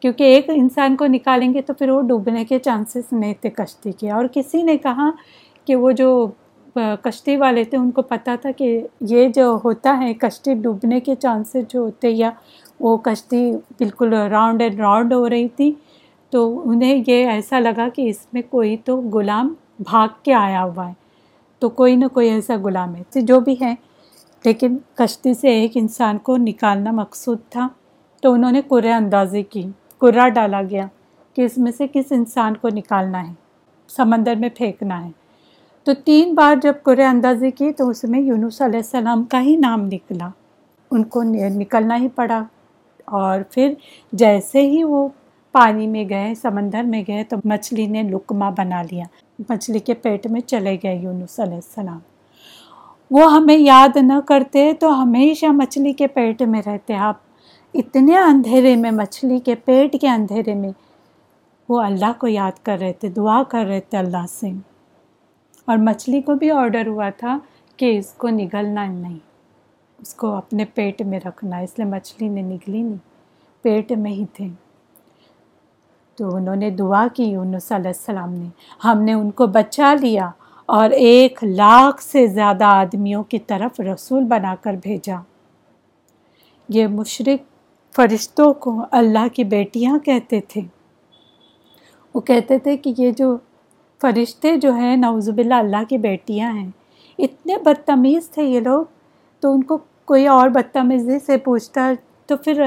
کیونکہ ایک انسان کو نکالیں گے تو پھر وہ ڈوبنے کے چانسز نہیں تھے کشتی کے۔ اور کسی نے کہا کہ وہ جو کشتی والے تھے، ان کو پتہ تھا کہ یہ جو ہوتا ہے، کشتی ڈوبنے کے چانسز جو ہوتے یا وہ کشتی بالکل راؤنڈ اینڈ راؤنڈ ہو رہی تھی، تو انہیں یہ ایسا لگا کہ اس میں کوئی تو غلام بھاگ کے آیا ہوا ہے۔ تو کوئی نہ کوئی ایسا غلام ہے۔ تو جو بھی ہے لیکن کشتی سے ایک انسان کو نکالنا مقصود تھا، تو انہوں نے قرے اندازی کی قرا ڈالا گیا کہ اس میں سے کس انسان کو نکالنا ہے، سمندر میں پھینکنا ہے۔ تو تین بار جب قرے اندازی کی تو اس میں یونس علیہ السلام کا ہی نام نکلا۔ ان کو نکلنا ہی پڑا۔ اور پھر جیسے ہی وہ پانی میں گئے، سمندر میں گئے، تو مچھلی نے لکما بنا لیا۔ مچھلی کے پیٹ میں چلے گئے یونس علیہ السلام۔ وہ ہمیں یاد نہ کرتے تو ہمیشہ مچھلی کے پیٹ میں رہتے آپ اتنے اندھیرے میں مچھلی کے پیٹ کے اندھیرے میں وہ اللہ کو یاد کر رہے تھے، دعا کر رہے تھے اللہ سے۔ اور مچھلی کو بھی آڈر ہوا تھا کہ اس کو نگلنا نہیں، اس کو اپنے پیٹ میں رکھنا، اس لیے مچھلی نے نگلی نہیں، پیٹ میں ہی تھے۔ تو انہوں نے دعا کی، یونس علیہ السلام نے، ہم نے ان کو بچا لیا۔ اور ایک لاکھ سے زیادہ آدمیوں کی طرف رسول بنا کر بھیجا۔ یہ مشرق فرشتوں کو اللہ کی بیٹیاں کہتے تھے۔ وہ کہتے تھے کہ یہ جو فرشتے جو ہیں نوز باللہ، اللہ کی بیٹیاں ہیں۔ اتنے بدتمیز تھے یہ لوگ۔ تو ان کو کوئی اور بدتمیزی سے پوچھتا تو پھر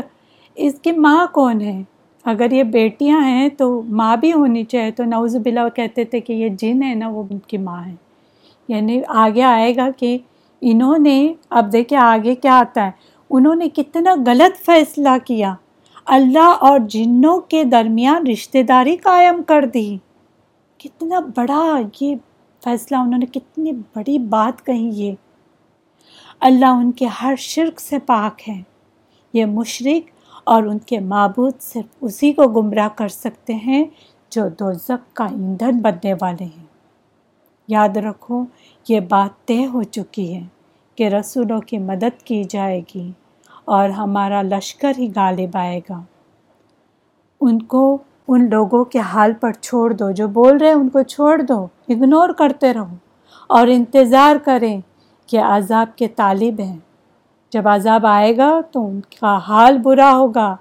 اس کی ماں کون ہے؟ اگر یہ بیٹیاں ہیں تو ماں بھی ہونی چاہیے تو نوز باللہ کہتے تھے کہ یہ جن ہے نا وہ ان کی ماں ہے یعنی آگے آئے گا کہ انہوں نے، اب دیکھیں آگے کیا آتا ہے۔ انہوں نے کتنا غلط فیصلہ کیا۔ اللہ اور جنوں کے درمیان رشتہ داری قائم کر دی۔ کتنا بڑا یہ فیصلہ، انہوں نے کتنی بڑی بات کہی یہ۔ اللہ ان کے ہر شرک سے پاک ہے۔ یہ مشرق اور ان کے معبود صرف اسی کو گمراہ کر سکتے ہیں جو دو کا ایندھن بننے والے ہیں۔ یاد رکھو، یہ بات طے ہو چکی ہے کہ رسولوں کی مدد کی جائے گی اور ہمارا لشکر ہی غالب آئے گا۔ ان کو، ان لوگوں کے حال پر چھوڑ دو۔ جو بول رہے ہیں، ان کو چھوڑ دو۔ اگنور کرتے رہو اور انتظار کریں کہ عذاب کے طالب ہیں۔ جب عذاب آئے گا تو ان کا حال برا ہوگا۔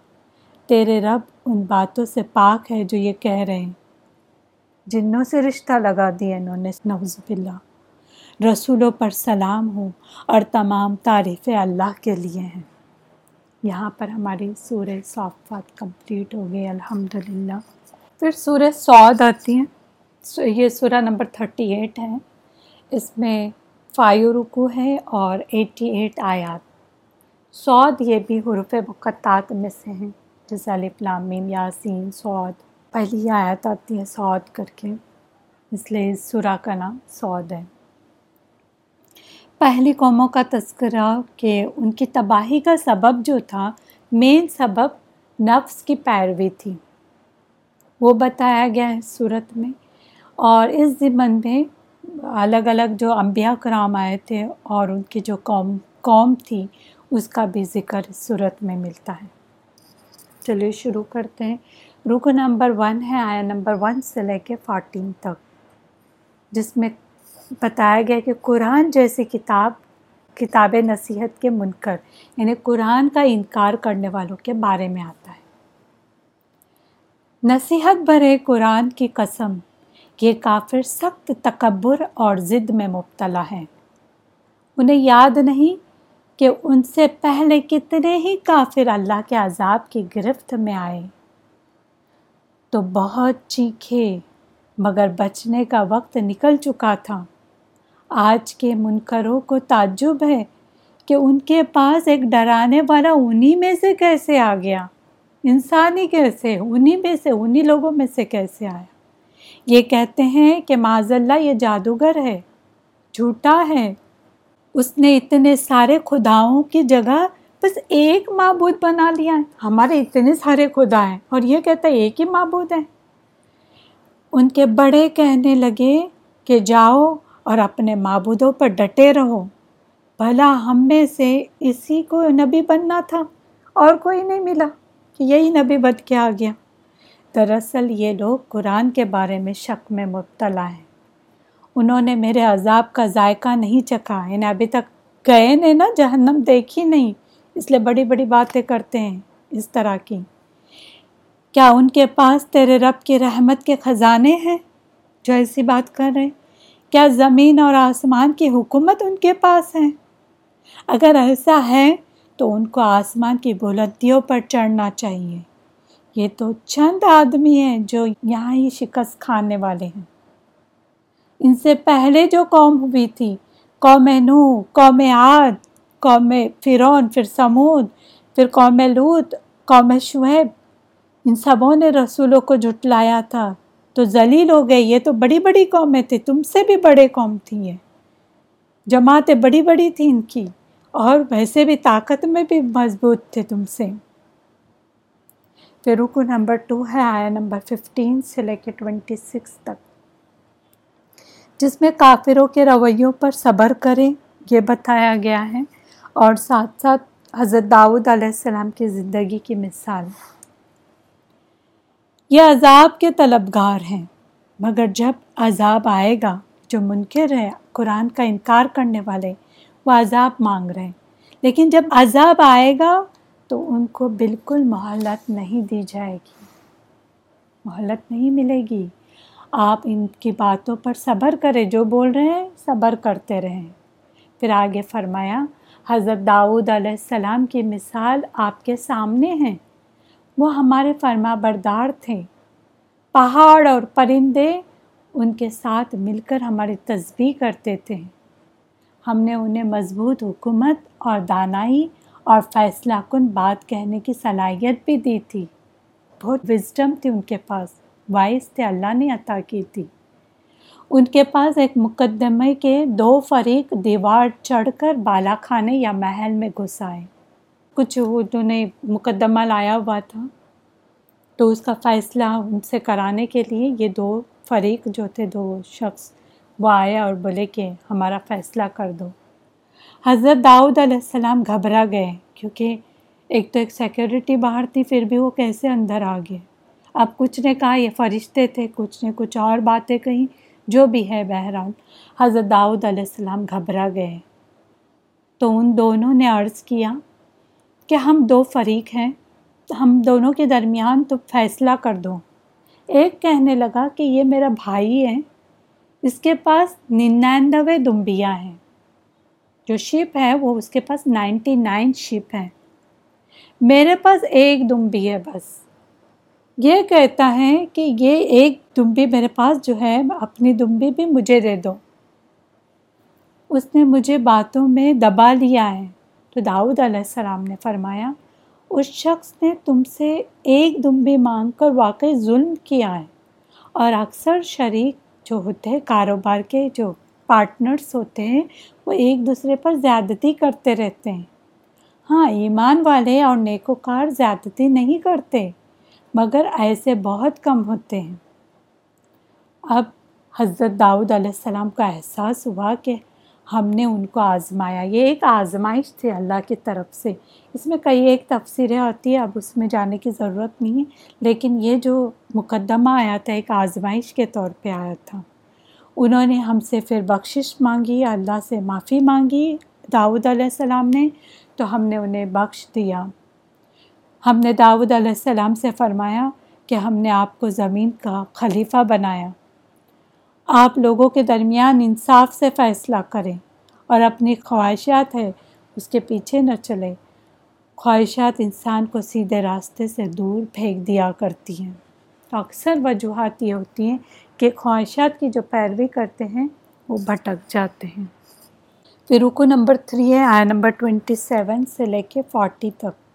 تیرے رب ان باتوں سے پاک ہے جو یہ کہہ رہے ہیں۔ جنوں سے رشتہ لگا دیا انہوں نے۔ نوز باللہ۔ رسولوں پر سلام ہو اور تمام تعریفیں اللہ کے لیے ہیں۔ یہاں پر ہماری سورہ صافات کمپلیٹ ہو گئی الحمد للہ پھر سورہ سعود آتی ہیں۔ یہ سورہ نمبر تھرٹی ایٹ ہے۔ اس میں فائیو رکو ہے اور ایٹی ایٹ آیات۔ سعود یہ بھی حروف مقطعات میں سے ہیں۔ جیسے الف یاسین، سعود۔ پہلی آیت آتی ہے سعود کر کے، اس لیے اس سورہ کا نام سعود ہے۔ پہلی قوموں کا تذکرہ کہ ان کی تباہی کا سبب جو تھا مین سبب نفس کی پیروی تھی۔ وہ بتایا گیا ہے صورت میں۔ اور اس ضمن میں الگ الگ جو انبیاء کرام آئے تھے اور ان کی جو قوم قوم تھی اس کا بھی ذکر صورت میں ملتا ہے۔ چلیے شروع کرتے ہیں۔ رک نمبر ون ہے، آیا نمبر ون سے لے کے فورٹین تک۔ جس میں بتایا گیا کہ قرآن جیسی کتاب کتاب نصیحت کے منکر یعنی قرآن کا انکار کرنے والوں کے بارے میں آتا ہے۔ نصیحت برے قرآن کی قسم، یہ کافر سخت تکبر اور ضد میں مبتلا ہیں انہیں یاد نہیں کہ ان سے پہلے کتنے ہی کافر اللہ کے عذاب کی گرفت میں آئے۔ تو بہت چیخے، مگر بچنے کا وقت نکل چکا تھا۔ آج کے منکروں کو تعجب ہے کہ ان کے پاس ایک ڈرانے والا انہی میں سے کیسے آ گیا؟ انسانی کیسے؟ انہی میں سے، انہی لوگوں میں سے کیسے آیا؟ یہ کہتے ہیں کہ معذ اللہ یہ جادوگر ہے، جھوٹا ہے اس نے اتنے سارے خداؤں کی جگہ بس ایک معبود بنا لیا ہے۔ ہمارے اتنے سارے خدا ہیں اور یہ کہتا ہے ایک ہی معبود ہے۔ ان کے بڑے کہنے لگے کہ جاؤ اور اپنے معبودوں پر ڈٹے رہو۔ بھلا ہم میں سے اسی کو نبی بننا تھا اور کوئی نہیں ملا کہ یہی نبی بد کے آ گیا۔ دراصل یہ لوگ قرآن کے بارے میں شک میں مبتلا ہیں۔ انہوں نے میرے عذاب کا ذائقہ نہیں چکھا۔ انہیں ابھی تک گئے نے نا، جہنم دیکھی نہیں، اس لیے بڑی بڑی باتیں کرتے ہیں اس طرح کی۔ کیا ان کے پاس تیرے رب کی رحمت کے خزانے ہیں جو ایسی بات کر رہے؟ کیا زمین اور آسمان کی حکومت ان کے پاس ہے؟ اگر ایسا ہے تو ان کو آسمان کی بلندیوں پر چڑھنا چاہیے۔ یہ تو چند آدمی ہیں جو یہاں ہی شکست کھانے والے ہیں۔ ان سے پہلے جو قوم ہوئی تھی، قوم نو قوم عاد، قوم فرون پھر سمود، پھر قوم لوت قوم شعیب، ان سبوں نے رسولوں کو جھٹلایا تھا۔ تو ذلیل ہو گئے، یہ تو بڑی بڑی قومیں تھیں، تم سے بھی بڑے قوم تھی یہ۔ جماعتیں بڑی بڑی تھیں ان کی، اور ویسے بھی طاقت میں بھی مضبوط تھے تم سے۔ پھر رکو نمبر ٹو ہے، آیا نمبر ففٹین سے لے کے ٹوینٹی سکس تک۔ جس میں کافروں کے رویوں پر صبر کریں، یہ بتایا گیا ہے۔ اور ساتھ ساتھ حضرت داؤد علیہ السلام کی زندگی کی مثال۔ یہ عذاب کے طلبگار ہیں، مگر جب عذاب آئے گا، جو منکر ہے، قرآن کا انکار کرنے والے وہ عذاب مانگ رہے ہیں۔ لیکن جب عذاب آئے گا، تو ان کو بالکل مہلت نہیں دی جائے گی۔ مہلت نہیں ملے گی۔ آپ ان کی باتوں پر صبر کریں، جو بول رہے ہیں، صبر کرتے رہیں۔ پھر آگے فرمایا، حضرت داؤد علیہ السلام کی مثال آپ کے سامنے ہیں۔ وہ ہمارے فرما بردار تھے۔ پہاڑ اور پرندے ان کے ساتھ مل کر ہماری تصویر کرتے تھے۔ ہم نے انہیں مضبوط حکومت اور دانائی اور فیصلہ کن بات کہنے کی صلاحیت بھی دی تھی۔ بہت وزڈم تھی ان کے پاس۔ وائس تھے اللہ نے عطا کی تھی ان کے پاس ایک مقدمے کے دو فریق دیوار چڑھ کر بالا کھانے یا محل میں گھس آئے۔ کچھ انہوں نے مقدمہ لایا ہوا تھا۔ تو اس کا فیصلہ ان سے کرانے کے لیے یہ دو فریق جو تھے، دو شخص، وہ آئے اور بولے کہ ہمارا فیصلہ کر دو۔ حضرت داؤد علیہ السلام گھبرا گئے، کیونکہ ایک تو ایک سیکورٹی باہر تھی، پھر بھی وہ کیسے اندر آ گئے؟ اب کچھ نے کہا یہ فرشتے تھے، کچھ نے کچھ اور باتیں کہیں، جو بھی ہے بہرحال۔ حضرت داؤد علیہ السلام گھبرا گئے۔ تو ان دونوں نے عرض کیا کہ ہم دو فریق ہیں، ہم دونوں کے درمیان تو فیصلہ کر دو۔ ایک کہنے لگا کہ یہ میرا بھائی ہے، اس کے پاس ننانوے دمبیاں ہیں۔ جو شپ ہے وہ اس کے پاس نائنٹی نائن شپ ہیں۔ میرے پاس ایک دمبی ہے بس۔ یہ کہتا ہے کہ یہ ایک دمبی میرے پاس جو ہے اپنی دمبی بھی مجھے دے دو۔ اس نے مجھے باتوں میں دبا لیا ہے۔ تو داؤد علیہ السلام نے فرمایا، اس شخص نے تم سے ایک دمبی مانگ کر واقعی ظلم کیا ہے۔ اور اکثر شریک جو ہوتے ہیں، کاروبار کے جو پارٹنرس ہوتے ہیں، وہ ایک دوسرے پر زیادتی کرتے رہتے ہیں۔ ہاں ایمان والے اور نیکوکار زیادتی نہیں کرتے۔ مگر ایسے بہت کم ہوتے ہیں۔ اب حضرت داؤد علیہ السلام کا احساس ہوا کہ ہم نے ان کو آزمایا۔ یہ ایک آزمائش تھی اللہ کی طرف سے۔ اس میں کئی ایک تفسیریں آتی ہیں، اب اس میں جانے کی ضرورت نہیں ہے۔ لیکن یہ جو مقدمہ آیا تھا، ایک آزمائش کے طور پہ آیا تھا۔ انہوں نے ہم سے پھر بخشش مانگی، اللہ سے معافی مانگی داؤد علیہ السلام نے، تو ہم نے انہیں بخش دیا۔ ہم نے داؤد علیہ السلام سے فرمایا کہ ہم نے آپ کو زمین کا خلیفہ بنایا۔ آپ لوگوں کے درمیان انصاف سے فیصلہ کریں اور اپنی خواہشات ہے اس کے پیچھے نہ چلے خواہشات انسان کو سیدھے راستے سے دور پھینک دیا کرتی ہیں۔ اکثر وجوہات یہ ہوتی ہیں کہ خواہشات کی جو پیروی کرتے ہیں وہ بھٹک جاتے ہیں۔ پھر رکو نمبر تھری ہے آیا نمبر ٹوینٹی سیون سے لے کے فورٹی تک۔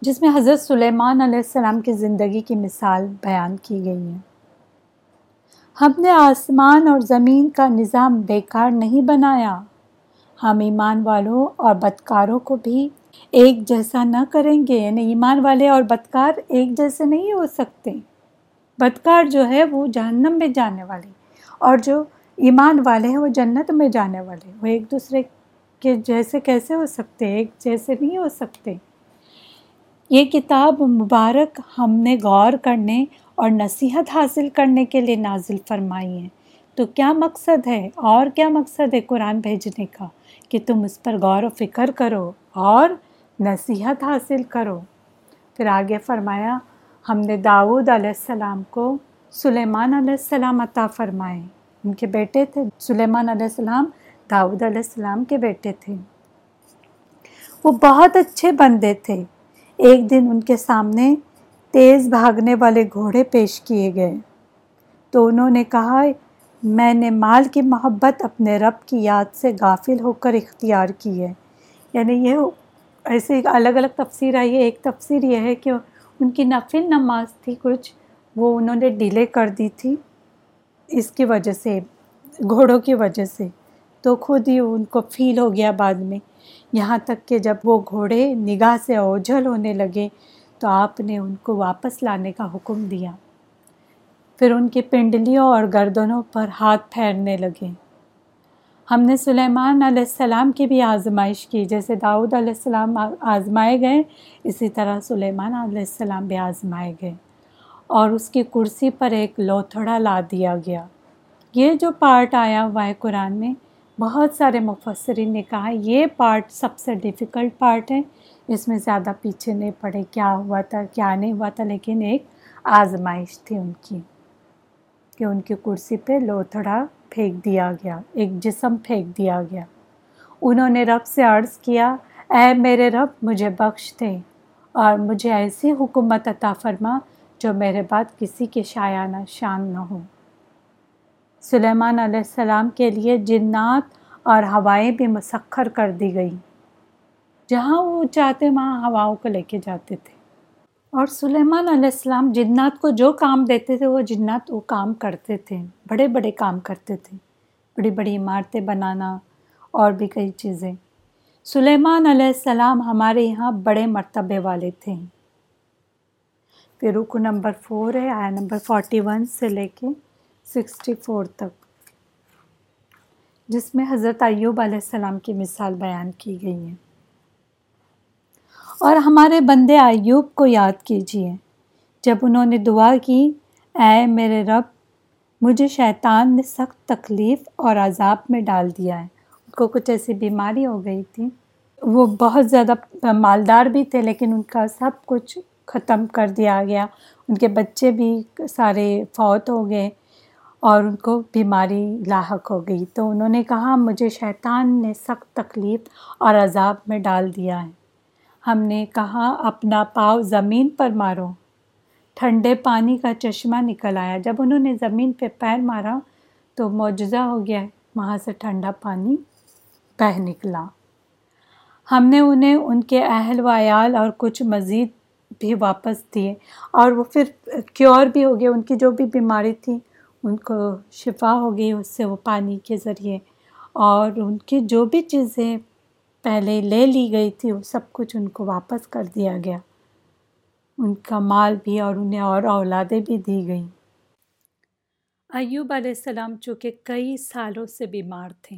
جس میں حضرت سلیمان علیہ السلام کی زندگی کی مثال بیان کی گئی ہے۔ ہم نے آسمان اور زمین کا نظام بیکار نہیں بنایا۔ ہم ایمان والوں اور بدکاروں کو بھی ایک جیسا نہ کریں گے۔ یعنی ایمان والے اور بدکار ایک جیسے نہیں ہو سکتے۔ بدکار جو ہے وہ جہنم میں جانے والے اور جو ایمان والے ہیں وہ جنت میں جانے والے۔ وہ ایک دوسرے کے جیسے کیسے ہو سکتے؟ ایک جیسے نہیں ہو سکتے۔ یہ کتاب مبارک ہم نے غور کرنے اور نصیحت حاصل کرنے کے لیے نازل فرمائی ہیں۔ تو کیا مقصد ہے اور کیا مقصد ہے قرآن بھیجنے کا؟ کہ تم اس پر غور و فکر کرو اور نصیحت حاصل کرو۔ پھر آگے فرمایا، ہم نے داود علیہ السلام کو سلیمان علیہ السلام عطا فرمائے۔ ان کے بیٹے تھے، سلیمان علیہ السلام داود علیہ السلام کے بیٹے تھے۔ وہ بہت اچھے بندے تھے۔ ایک دن ان کے سامنے تیز بھاگنے والے گھوڑے پیش کیے گئے۔ تو انہوں نے کہا، میں نے مال کی محبت اپنے رب کی یاد سے غافل ہو کر اختیار کی ہے۔ یعنی یہ ایسے الگ الگ تفسیر آئی ہے ایک تفسیر یہ ہے کہ ان کی نفل نماز تھی، کچھ وہ انہوں نے ڈیلے کر دی تھی اس کی وجہ سے، گھوڑوں کی وجہ سے۔ تو خود ہی ان کو فیل ہو گیا بعد میں۔ یہاں تک کہ جب وہ گھوڑے نگاہ سے اوجھل ہونے لگے تو آپ نے ان کو واپس لانے کا حکم دیا۔ پھر ان کی پنڈلیوں اور گردنوں پر ہاتھ پھیرنے لگے۔ ہم نے سلیمان علیہ السلام کی بھی آزمائش کی۔ جیسے داؤد علیہ السلام آزمائے گئے، اسی طرح سلیمان علیہ السلام بھی آزمائے گئے۔ اور اس کی کرسی پر ایک لوتھڑا لا دیا گیا۔ یہ جو پارٹ آیا ہوا ہے قرآن میں بہت سارے مفسرین نے کہا یہ پارٹ سب سے ڈیفیکلٹ پارٹ ہے۔ اس میں زیادہ پیچھے نہیں پڑے کیا ہوا تھا، کیا نہیں ہوا تھا، لیکن ایک آزمائش تھی ان کی کہ ان کی کرسی پہ لوتھڑا پھینک دیا گیا، ایک جسم پھینک دیا گیا۔ انہوں نے رب سے عرض کیا، اے میرے رب، مجھے بخش دے اور مجھے ایسی حکومت عطا فرما جو میرے بعد کسی کے شایانہ شان نہ ہو۔ سلیمان علیہ السلام کے لیے جنات اور ہوائیں بھی مسخر کر دی گئی جہاں وہ چاہتے وہاں ہواؤں کو لے کے جاتے تھے۔ اور سلیمان علیہ السلام جنات کو جو کام دیتے تھے، وہ جنات وہ کام کرتے تھے۔ بڑے بڑے کام کرتے تھے۔ بڑی بڑی عمارتیں بنانا اور بھی کئی چیزیں۔ سلیمان علیہ السلام ہمارے یہاں بڑے مرتبے والے تھے۔ پھر رکو نمبر فور ہے، آیا نمبر فورٹی ون سے لے کے سکسٹی فور تک۔ جس میں حضرت ایوب علیہ السلام کی مثال بیان کی گئی ہے اور ہمارے بندے ایوب کو یاد کیجیے جب انہوں نے دعا کی، اے میرے رب، مجھے شیطان نے سخت تکلیف اور عذاب میں ڈال دیا ہے۔ ان کو کچھ ایسی بیماری ہو گئی تھی۔ وہ بہت زیادہ مالدار بھی تھے، لیکن ان کا سب کچھ ختم کر دیا گیا۔ ان کے بچے بھی سارے فوت ہو گئے۔ اور ان کو بیماری لاحق ہو گئی۔ تو انہوں نے کہا، مجھے شیطان نے سخت تکلیف اور عذاب میں ڈال دیا ہے۔ ہم نے کہا، اپنا پاؤ زمین پر مارو۔ ٹھنڈے پانی کا چشمہ نکل آیا۔ جب انہوں نے زمین پہ پیر مارا تو معجزہ ہو گیا۔ وہاں سے ٹھنڈا پانی بہہ نکلا۔ ہم نے انہیں ان کے اہل و عیال اور کچھ مزید بھی واپس دیے اور وہ پھر کیور بھی ہو گیا ان کی جو بھی بیماری تھی ان کو شفا ہو گئی اس سے وہ پانی کے ذریعے اور ان کی جو بھی چیزیں پہلے لے لی گئی تھی، وہ سب کچھ ان کو واپس کر دیا گیا۔ ان کا مال بھی اور انہیں اور اولادیں بھی دی گئیں۔ ایوب علیہ السلام چونکہ کئی سالوں سے بیمار تھے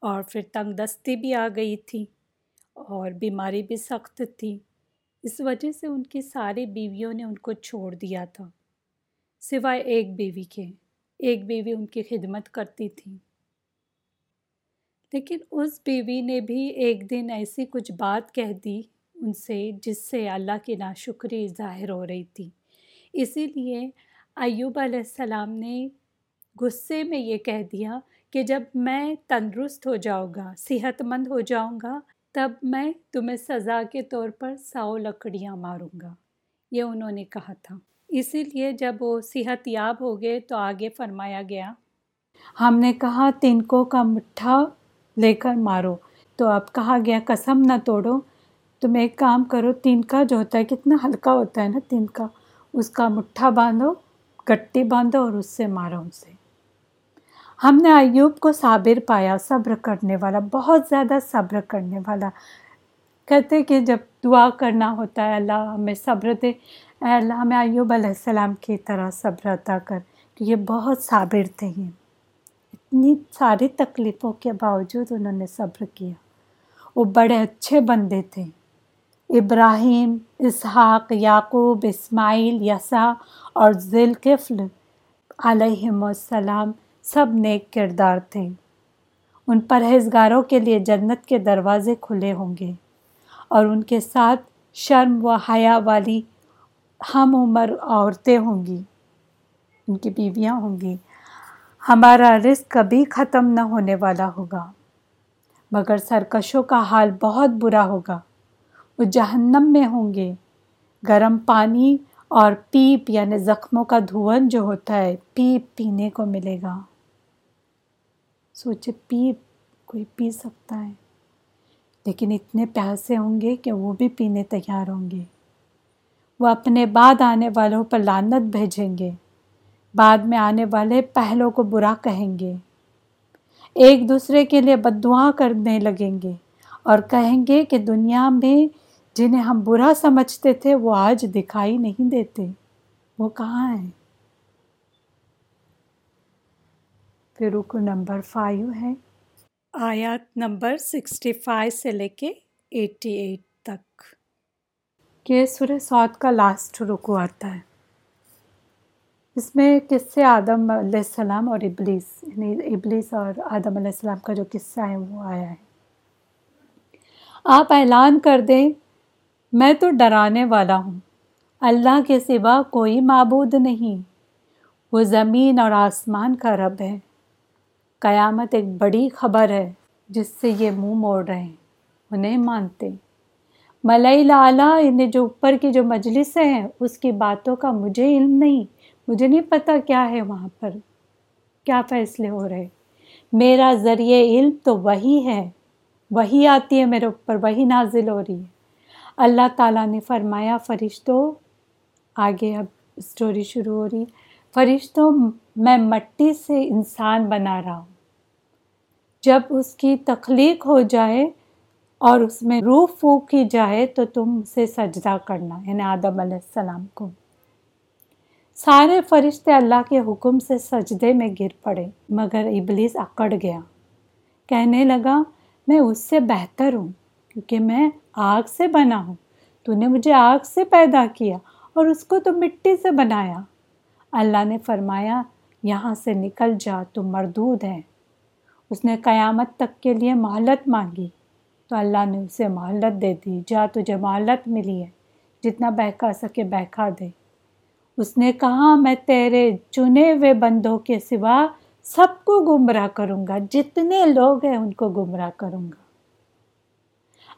اور پھر تنگ دستی بھی آ گئی تھی اور بیماری بھی سخت تھی، اس وجہ سے ان کی ساری بیویوں نے ان کو چھوڑ دیا تھا۔ سوائے ایک بیوی کے۔ ایک بیوی ان کی خدمت کرتی تھی۔ لیکن اس بیوی نے بھی ایک دن ایسی کچھ بات کہہ دی ان سے جس سے اللہ کی ناشکری ظاہر ہو رہی تھی۔ اسی لیے ایوب علیہ السلام نے غصے میں یہ کہہ دیا کہ جب میں تندرست ہو جاؤں گا، صحت مند ہو جاؤں گا، تب میں تمہیں سزا کے طور پر سو لکڑیاں ماروں گا۔ یہ انہوں نے کہا تھا۔ اسی لیے جب وہ صحت یاب ہو گئے تو آگے فرمایا گیا، ہم نے کہا تنکوں کا مٹھا لے کر مارو۔ تو اب کہا گیا، قسم نہ توڑو۔ تم ایک کام کرو، تین کا جو ہوتا ہے، کتنا ہلکا ہوتا ہے نا تین کا، اس کا مٹھا باندھو، گٹی باندھو اور اس سے مارو اسے ہم نے ایوب کو صابر پایا، صبر کرنے والا، بہت زیادہ صبر کرنے والا۔ کہتے کہ جب دعا کرنا ہوتا ہے، اللہ ہمیں صبر دے۔ اے اللہ ہمیں ایوب علیہ السلام کی طرح صبر عطا کر کہ یہ بہت صابر تھے یہ۔ اتنی ساری تکلیفوں کے باوجود انہوں نے صبر کیا۔ وہ بڑے اچھے بندے تھے۔ ابراہیم، اسحاق، یعقوب، اسماعیل یسا اور ذیلکفل علیہم السلام سب نیک کردار تھے۔ ان پرہیزگاروں کے لیے جنت کے دروازے کھلے ہوں گے اور ان کے ساتھ شرم و حیا والی ہم عمر عورتیں ہوں گی، ان کی بیویاں ہوں گی، ہمارا رزق کبھی ختم نہ ہونے والا ہوگا۔ مگر سرکشوں کا حال بہت برا ہوگا۔ وہ جہنم میں ہوں گے۔ گرم پانی اور پیپ یعنی زخموں کا دھون جو ہوتا ہے، پیپ پینے کو ملے گا۔ سوچے پیپ، کوئی پی سکتا ہے۔ لیکن اتنے پیاسے ہوں گے کہ وہ بھی پینے تیار ہوں گے۔ وہ اپنے بعد آنے والوں پر لانت بھیجیں گے۔ بعد میں آنے والے پہلوں کو برا کہیں گے۔ ایک دوسرے کے لیے بدعا کرنے لگیں گے اور کہیں گے کہ دنیا میں جنہیں ہم برا سمجھتے تھے وہ آج دکھائی نہیں دیتے۔ وہ کہاں ہیں؟ پھر رکو نمبر فائیو ہے۔ آیات نمبر سکسٹی فائیو سے لے کے ایٹی ایٹ تک۔ کہ سورہ سعود کا لاسٹ رکو آتا ہے۔ اس میں قصے آدم علیہ السلام اور ابلیس یعنی ابلیس اور آدم علیہ السلام کا جو قصہ ہے وہ آیا ہے۔ آپ اعلان کر دیں، میں تو ڈرانے والا ہوں۔ اللہ کے سوا کوئی معبود نہیں۔ وہ زمین اور آسمان کا رب ہے۔ قیامت ایک بڑی خبر ہے جس سے یہ منہ موڑ رہے ہیں۔ انہیں مانتے۔ ملئی لالا انہیں جو اوپر کی جو مجلسیں ہیں، اس کی باتوں کا مجھے علم نہیں۔ مجھے نہیں پتہ کیا ہے وہاں پر۔ کیا فیصلے ہو رہے؟ میرا ذریعہ علم تو وہی ہے۔ وہی آتی ہے میرے اوپر، وہی نازل ہو رہی ہے۔ اللہ تعالیٰ نے فرمایا فرشتوں آگے اب اسٹوری شروع ہو رہی فرشتوں میں مٹی سے انسان بنا رہا ہوں۔ جب اس کی تخلیق ہو جائے اور اس میں روح پھونک کی جائے تو تم اسے سجدہ کرنا یعنی آدم علیہ السلام کو۔ سارے فرشتے اللہ کے حکم سے سجدے میں گر پڑے، مگر ابلیس اکڑ گیا۔ کہنے لگا، میں اس سے بہتر ہوں، کیونکہ میں آگ سے بنا ہوں۔ تو نے مجھے آگ سے پیدا کیا اور اس کو تو مٹی سے بنایا۔ اللہ نے فرمایا، یہاں سے نکل جا تم مردود ہے۔ اس نے قیامت تک کے لیے مہلت مانگی۔ تو اللہ نے اسے مہلت دے دی۔ جا تجھے مہلت ملی ہے۔ جتنا بہکا سکے بہکا دے۔ اس نے کہا، میں تیرے چنے ہوئے بندوں کے سوا سب کو گمراہ کروں گا۔ جتنے لوگ ہیں ان کو گمراہ کروں گا۔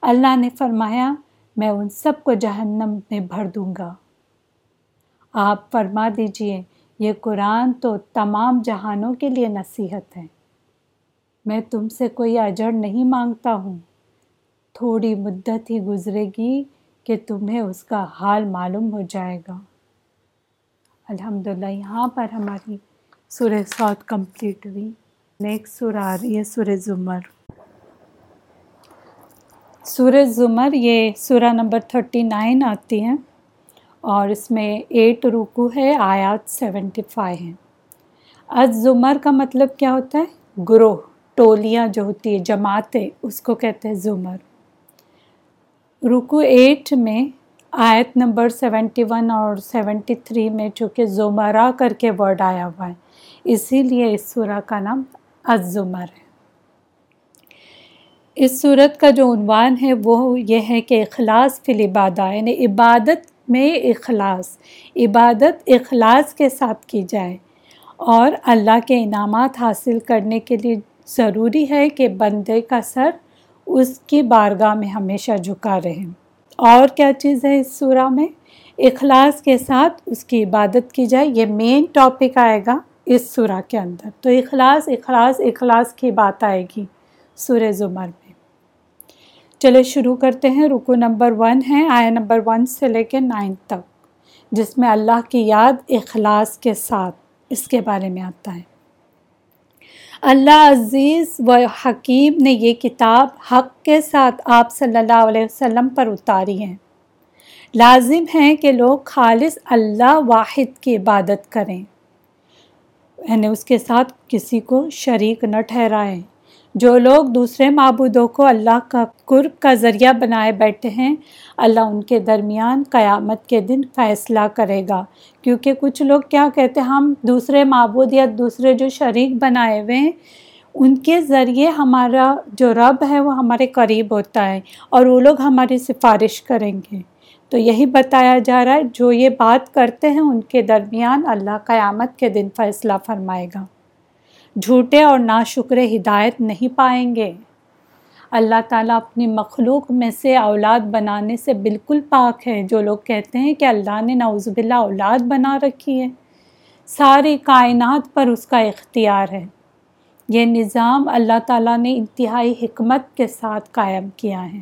اللہ نے فرمایا، میں ان سب کو جہنم میں بھر دوں گا۔ آپ فرما دیجیے، یہ قرآن تو تمام جہانوں کے لیے نصیحت ہے۔ میں تم سے کوئی اجڑ نہیں مانگتا ہوں۔ تھوڑی مدت ہی گزرے گی کہ تمہیں اس کا حال معلوم ہو جائے گا۔ الحمد للہ یہاں پر ہماری سورہ سعود کمپلیٹ ہوئی۔ نیکسٹ سورہ آ رہی ہے، سورہ زمر۔ سورہ زمر، یہ سورہ نمبر تھرٹی نائن آتی ہیں اور اس میں ایٹ رکو ہے، آیات سیونٹی فائیو ہیں۔ از زمر کا مطلب کیا ہوتا ہے؟ گروہ، ٹولیاں جو ہوتی ہے جماعتیں، اس کو کہتے ہیں زمر۔ رکو ایٹ میں آیت نمبر سیونٹی ون اور سیونٹی تھری میں چونکہ زمرہ کر کے ورڈ آیا ہوا ہے، اسی لیے اس سورہ کا نام الزمر ہے۔ اس صورت کا جو عنوان ہے، وہ یہ ہے کہ اخلاص فی العبادہ یعنی عبادت میں اخلاص، عبادت اخلاص کے ساتھ کی جائے۔ اور اللہ کے انعامات حاصل کرنے کے لیے ضروری ہے کہ بندے کا سر اس کی بارگاہ میں ہمیشہ جھکا رہے۔ اور کیا چیز ہے اس سورہ میں؟ اخلاص کے ساتھ اس کی عبادت کی جائے، یہ مین ٹاپک آئے گا اس سورہ کے اندر۔ تو اخلاص اخلاص اخلاص کی بات آئے گی سورہ زمر میں۔ چلے شروع کرتے ہیں۔ رکو نمبر ون ہے آیا نمبر ون سے لے کے نائن تک، جس میں اللہ کی یاد اخلاص کے ساتھ اس کے بارے میں آتا ہے۔ اللہ عزیز و حکیم نے یہ کتاب حق کے ساتھ آپ صلی اللہ علیہ وسلم پر اتاری ہے۔ لازم ہے کہ لوگ خالص اللہ واحد کی عبادت کریں۔ یعنی اس کے ساتھ کسی کو شریک نہ ٹھہرائیں۔ جو لوگ دوسرے معبودوں کو اللہ کا قرب کا ذریعہ بنائے بیٹھے ہیں، اللہ ان کے درمیان قیامت کے دن فیصلہ کرے گا۔ کیونکہ کچھ لوگ کیا کہتے ہیں، ہم دوسرے معبود یا دوسرے جو شریک بنائے ہوئے ہیں، ان کے ذریعے ہمارا جو رب ہے وہ ہمارے قریب ہوتا ہے اور وہ لوگ ہماری سفارش کریں گے۔ تو یہی بتایا جا رہا ہے، جو یہ بات کرتے ہیں، ان کے درمیان اللہ قیامت کے دن فیصلہ فرمائے گا۔ جھوٹے اور ناشکر ہدایت نہیں پائیں گے۔ اللہ تعالیٰ اپنی مخلوق میں سے اولاد بنانے سے بالکل پاک ہے۔ جو لوگ کہتے ہیں کہ اللہ نے نعوذ باللہ اولاد بنا رکھی ہے، ساری کائنات پر اس کا اختیار ہے۔ یہ نظام اللہ تعالیٰ نے انتہائی حکمت کے ساتھ قائم کیا ہے۔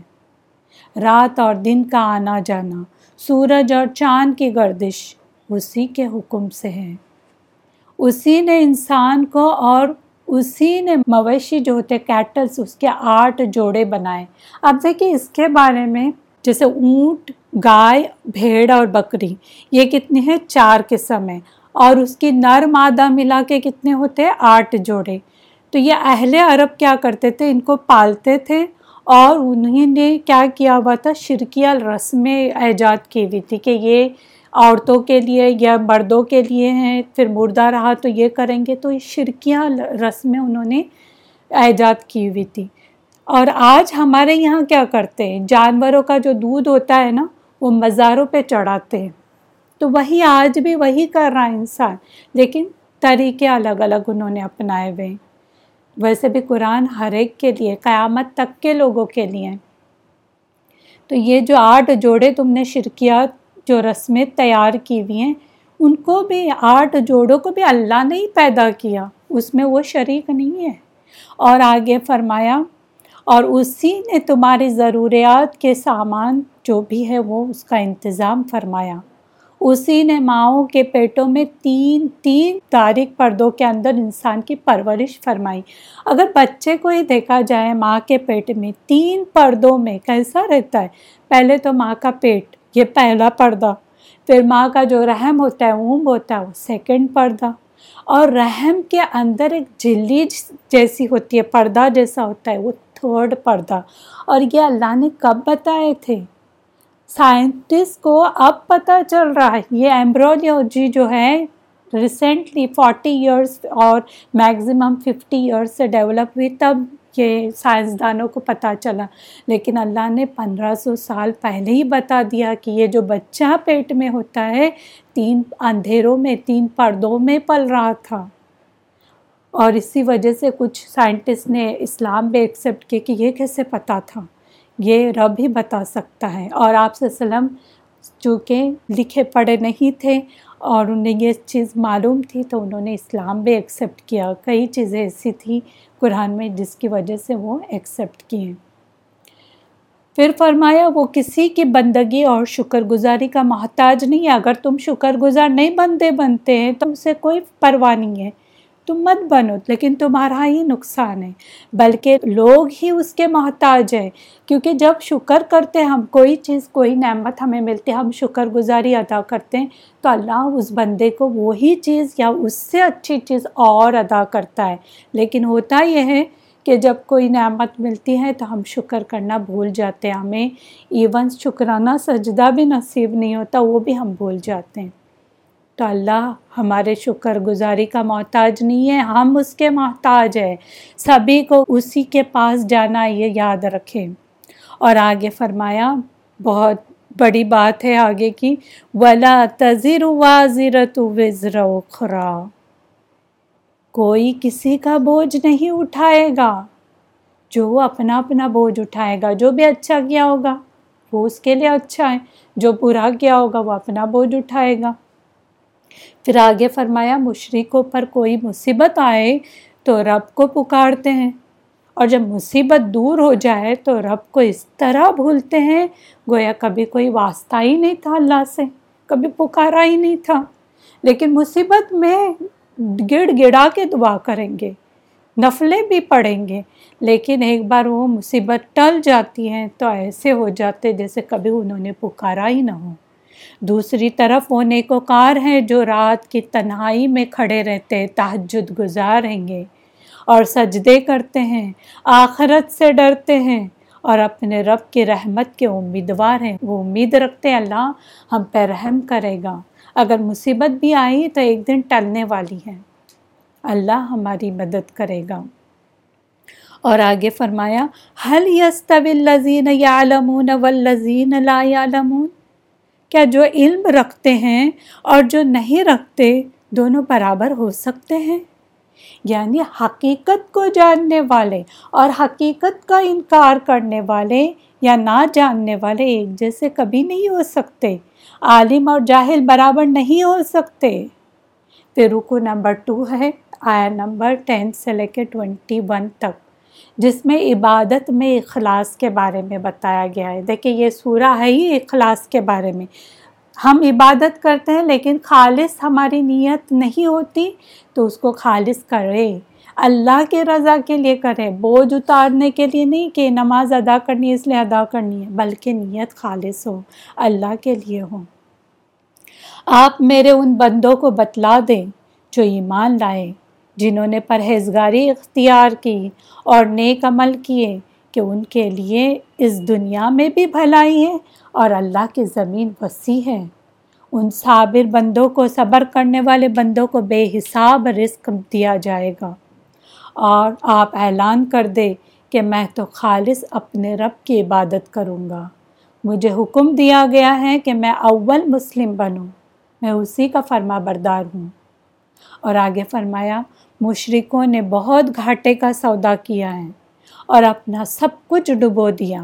رات اور دن کا آنا جانا، سورج اور چاند کی گردش اسی کے حکم سے ہے۔ اسی نے انسان کو اور اسی نے مویشی جو ہوتے کیٹلس اس کے آٹھ جوڑے بنائے۔ اب دیکھیے اس کے بارے میں، جیسے اونٹ، گائے، بھیڑ اور بکری، یہ کتنی ہے چار قسم ہے اور اس کی نر مادہ ملا کے کتنے ہوتے ہیں؟ آٹھ جوڑے۔ تو یہ اہل عرب کیا کرتے تھے؟ ان کو پالتے تھے اور انہیں نے کیا کیا ہوا تھا؟ شرکیہ رسمیں ایجاد کی ہوئی تھی کہ یہ عورتوں کے لیے یا مردوں کے لیے ہیں، پھر مردہ رہا تو یہ کریں گے، تو شرکیہ رسمیں انہوں نے ایجاد کی ہوئی تھی۔ اور آج ہمارے یہاں کیا کرتے ہیں؟ جانوروں کا جو دودھ ہوتا ہے نا، وہ مزاروں پہ چڑھاتے ہیں۔ تو وہی آج بھی وہی کر رہا ہے انسان۔ لیکن طریقے الگ الگ انہوں نے اپنائے ہوئے ویسے بھی قرآن ہر ایک کے لیے، قیامت تک کے لوگوں کے لیے۔ تو یہ جو آٹھ جوڑے تم نے شرکیات جو رسمیں تیار کی ہوئی ہیں، ان کو بھی آٹھ جوڑوں کو بھی اللہ نے ہی پیدا کیا۔ اس میں وہ شریک نہیں ہے۔ اور آگے فرمایا، اور اسی نے تمہاری ضروریات کے سامان جو بھی ہے وہ اس کا انتظام فرمایا۔ اسی نے ماؤں کے پیٹوں میں تین تین تاریخ پردوں کے اندر انسان کی پرورش فرمائی۔ اگر بچے کو ہی دیکھا جائے ماں کے پیٹ میں تین پردوں میں، کیسا رہتا ہے؟ پہلے تو ماں کا پیٹ یہ پہلا پردہ۔ پھر ماں کا جو رحم ہوتا ہے اونب ہوتا ہے، وہ سیکنڈ پردہ۔ اور رحم کے اندر ایک جلی جیسی ہوتی ہے، پردہ جیسا ہوتا ہے، وہ تھرڈ پردہ۔ اور یہ اللہ نے کب بتائے تھے؟ سائنٹسٹ کو اب پتہ چل رہا ہے۔ یہ ایمبرولوجی جو ہے ریسنٹلی فورٹی ایئرس اور میگزیمم ففٹی ایئرس سے ڈیولپ ہوئی، تب یہ سائنسدانوں کو پتہ چلا۔ لیکن اللہ نے پندرہ سو سال پہلے ہی بتا دیا کہ یہ جو بچہ پیٹ میں ہوتا ہے، تین اندھیروں میں، تین پردوں میں پل رہا تھا۔ اور اسی وجہ سے کچھ سائنٹسٹ نے اسلام بھی ایکسیپٹ کیا کہ یہ کیسے پتہ تھا۔ یہ رب ہی بتا سکتا ہے۔ اور آپ سے وسلم چونکہ لکھے پڑھے نہیں تھے اور انہیں یہ چیز معلوم تھی تو انہوں نے اسلام بھی ایکسیپٹ کیا۔ کئی چیزیں ایسی تھیں قرآن میں جس کی وجہ سے وہ ایکسیپٹ کیے پھر فرمایا، وہ کسی کی بندگی اور شکر گزاری کا محتاج نہیں ہے۔ اگر تم شکر گزار نہیں بنتے بنتے ہیں تو اسے کوئی پرواہ نہیں ہے۔ تم مت بنو، لیکن تمہارا ہی نقصان ہے۔ بلکہ لوگ ہی اس کے محتاج ہیں، کیونکہ جب شکر کرتے ہم، کوئی چیز، کوئی نعمت ہمیں ملتی، ہم شکر گزاری ادا کرتے ہیں، تو اللہ اس بندے کو وہی چیز یا اس سے اچھی چیز اور ادا کرتا ہے۔ لیکن ہوتا یہ ہے کہ جب کوئی نعمت ملتی ہے تو ہم شکر کرنا بھول جاتے ہیں۔ ہمیں ایون شکرانہ، سجدہ بھی نصیب نہیں ہوتا، وہ بھی ہم بھول جاتے ہیں۔ تو اللہ ہمارے شکر گزاری کا محتاج نہیں ہے، ہم اس کے محتاج ہیں۔ سبھی کو اسی کے پاس جانا یہ یاد رکھیں۔ اور آگے فرمایا، بہت بڑی بات ہے آگے کی۔ ولا تذر واضرت وزر اخرا۔ کوئی کسی کا بوجھ نہیں اٹھائے گا۔ جو اپنا اپنا بوجھ اٹھائے گا، جو بھی اچھا کیا ہوگا، وہ اس کے لیے اچھا ہے۔ جو برا کیا ہوگا، وہ اپنا بوجھ اٹھائے گا۔ پھر آگے فرمایا مشرقوں پر کوئی مصیبت آئے تو رب کو پکارتے ہیں۔ اور جب مصیبت دور ہو جائے تو رب کو اس طرح بھولتے ہیں، گویا کبھی کوئی واسطہ ہی نہیں تھا اللہ سے، کبھی پکارا ہی نہیں تھا۔ لیکن مصیبت میں گڑ گڑا کے دعا کریں گے، نفلیں بھی پڑھیں گے۔ لیکن ایک بار وہ مصیبت ٹل جاتی ہیں تو ایسے ہو جاتے جیسے کبھی انہوں نے پکارا ہی نہ ہو۔ دوسری طرف وہ نیکوکار ہیں جو رات کی تنہائی میں کھڑے رہتے تحجد گزار گے اور سجدے کرتے ہیں، آخرت سے ڈرتے ہیں اور اپنے رب کی رحمت کے امیدوار ہیں۔ وہ امید رکھتے اللہ ہم پہ رحم کرے گا۔ اگر مصیبت بھی آئی تو ایک دن ٹلنے والی ہے اللہ ہماری مدد کرے گا۔ اور آگے فرمایا حل الذین یعلمون والذین لا یعلمون؟ کیا جو علم رکھتے ہیں اور جو نہیں رکھتے دونوں برابر ہو سکتے ہیں؟ یعنی حقیقت کو جاننے والے اور حقیقت کا انکار کرنے والے یا نہ جاننے والے ایک جیسے کبھی نہیں ہو سکتے۔ عالم اور جاہل برابر نہیں ہو سکتے۔ پھر رکو نمبر ٹو ہے، آیا نمبر ٹین سے لے کے ٹوینٹی ون تک۔ جس میں عبادت میں اخلاص کے بارے میں بتایا گیا ہے۔ دیکھیں، یہ سورہ ہے ہی اخلاص کے بارے میں۔ ہم عبادت کرتے ہیں لیکن خالص ہماری نیت نہیں ہوتی تو اس کو خالص کرے۔ اللہ کے رضا کے لیے کرے۔ بوجھ اتارنے کے لیے نہیں کہ نماز ادا کرنی ہے اس لیے ادا کرنی ہے، بلکہ نیت خالص ہو، اللہ کے لیے ہو۔ آپ میرے ان بندوں کو بتلا دیں جو ایمان لائے۔ جنہوں نے پرہیزگاری اختیار کی اور نیک عمل کیے کہ ان کے لیے اس دنیا میں بھی بھلائی ہے اور اللہ کی زمین وسیع ہے۔ ان صابر بندوں کو صبر کرنے والے بندوں کو بے حساب رزق دیا جائے گا۔ اور آپ اعلان کر دے کہ میں تو خالص اپنے رب کی عبادت کروں گا۔ مجھے حکم دیا گیا ہے کہ میں اول مسلم بنوں۔ میں اسی کا فرما بردار ہوں۔ اور آگے فرمایا مشرقوں نے بہت گھاٹے کا سودا کیا ہے اور اپنا سب کچھ ڈبو دیا۔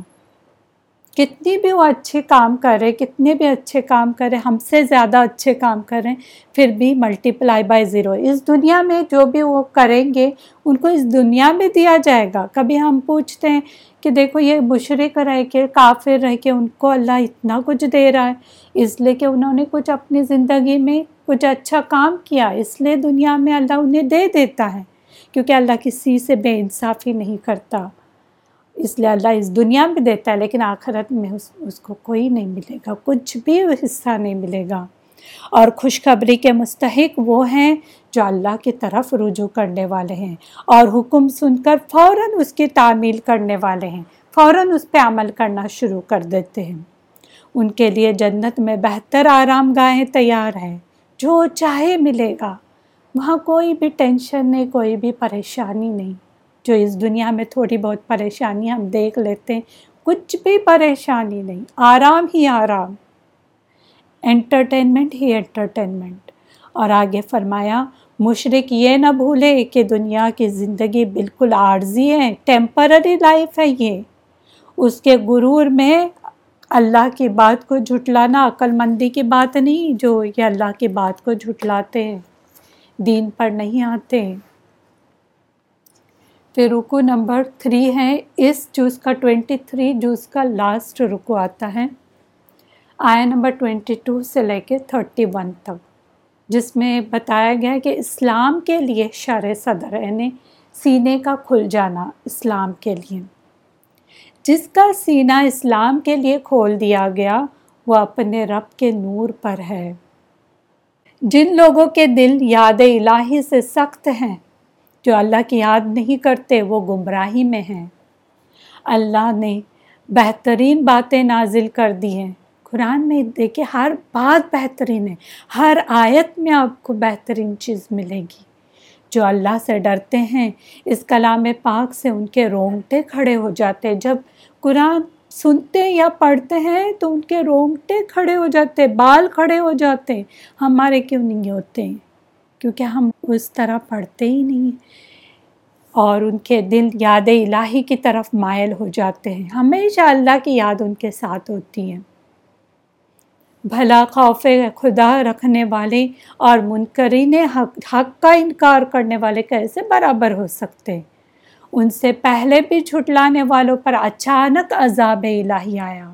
کتنی بھی وہ اچھے کام کرے، کتنے بھی اچھے کام کرے، ہم سے زیادہ اچھے کام کریں، پھر بھی ملٹی پلائی بائی زیرو اس دنیا میں جو بھی وہ کریں گے، ان کو اس دنیا میں دیا جائے گا۔ کبھی ہم پوچھتے ہیں کہ دیکھو یہ مشرق رہ کے، کافر رہ کے ان کو اللہ اتنا کچھ دے رہا ہے، اس لیے کہ انہوں نے کچھ اپنی زندگی میں کچھ اچھا کام کیا، اس لیے دنیا میں اللہ انہیں دے دیتا ہے، کیونکہ اللہ کسی سے بے انصافی نہیں کرتا۔ اس لیے اللہ اس دنیا میں دیتا ہے، لیکن آخرت میں اس اس کو کوئی نہیں ملے گا، کچھ بھی حصہ نہیں ملے گا۔ اور خوشخبری کے مستحق وہ ہیں جو اللہ کی طرف رجوع کرنے والے ہیں، اور حکم سن کر فوراً اس کی تعمیل کرنے والے ہیں، فوراً اس پہ عمل کرنا شروع کر دیتے ہیں۔ ان کے لیے جنت میں بہتر آرام گاہیں تیار ہیں۔ جو چاہے ملے گا۔ وہاں کوئی بھی ٹینشن نہیں، کوئی بھی پریشانی نہیں۔ جو اس دنیا میں تھوڑی بہت پریشانی ہم دیکھ لیتے ہیں، کچھ بھی پریشانی نہیں۔ آرام ہی آرام۔ انٹرٹینمنٹ ہی انٹرٹینمنٹ اور آگے فرمایا، مشرق یہ نہ بھولے کہ دنیا کی زندگی بالکل عارضی ہے ٹیمپرری لائف ہے یہ۔ اس کے غرور میں اللہ کی بات کو جھٹلانا عقل مندی کی بات نہیں جو یہ اللہ کی بات کو جھٹلاتے ہیں، دین پر نہیں آتے۔ پھر رکو نمبر تھری ہے، اس جوس کا ٹوینٹی تھری جوس کا لاسٹ رکو آتا ہے۔ آیا نمبر ٹوینٹی ٹو سے لے کے تھرٹی ون تک، جس میں بتایا گیا کہ اسلام کے لیے شر صدر یعنی سینے کا کھل جانا اسلام کے لیے۔ جس کا سینہ اسلام کے لیے کھول دیا گیا، وہ اپنے رب کے نور پر ہے۔ جن لوگوں کے دل یاد الہی سے سخت ہیں، جو اللہ کی یاد نہیں کرتے، وہ گمراہی میں ہیں۔ اللہ نے بہترین باتیں نازل کر دی ہیں۔ قرآن میں دیکھیں ہر بات بہترین ہے۔ ہر آیت میں آپ کو بہترین چیز ملے گی۔ جو اللہ سے ڈرتے ہیں، اس کلام پاک سے ان کے رونگٹے کھڑے ہو جاتے جب قرآن سنتے یا پڑھتے ہیں تو ان کے رونگٹے کھڑے ہو جاتے بال کھڑے ہو جاتے ہمارے کیوں نہیں ہوتے؟ کیونکہ ہم اس طرح پڑھتے ہی نہیں۔ اور ان کے دل یاد الہی کی طرف مائل ہو جاتے ہیں۔ ہمیشہ اللہ کی یاد ان کے ساتھ ہوتی ہے۔ بھلا خوف خدا رکھنے والے اور منکرین حق حق کا انکار کرنے والے کیسے برابر ہو سکتے؟ ان سے پہلے بھی چھٹلانے والوں پر اچانک عذاب الہی آیا۔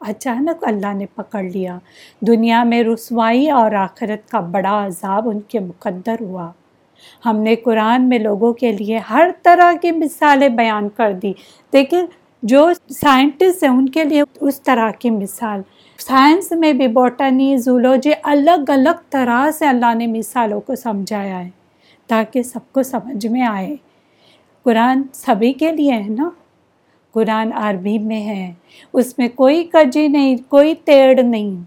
اچانک اللہ نے پکڑ لیا۔ دنیا میں رسوائی اور آخرت کا بڑا عذاب ان کے مقدر ہوا۔ ہم نے قرآن میں لوگوں کے لیے ہر طرح کی مثالیں بیان کر دی۔ دیکھیں، جو سائنٹسٹ ہیں، ان کے لیے اس طرح کی مثال۔ سائنس میں بھی بوٹانی زولوجی الگ الگ طرح سے اللہ نے مثالوں کو سمجھایا ہے تاکہ سب کو سمجھ میں آئے۔ قرآن سبھی کے لیے ہے نا۔ قرآن عربی میں ہے۔ اس میں کوئی کجی نہیں، کوئی تیڑ نہیں۔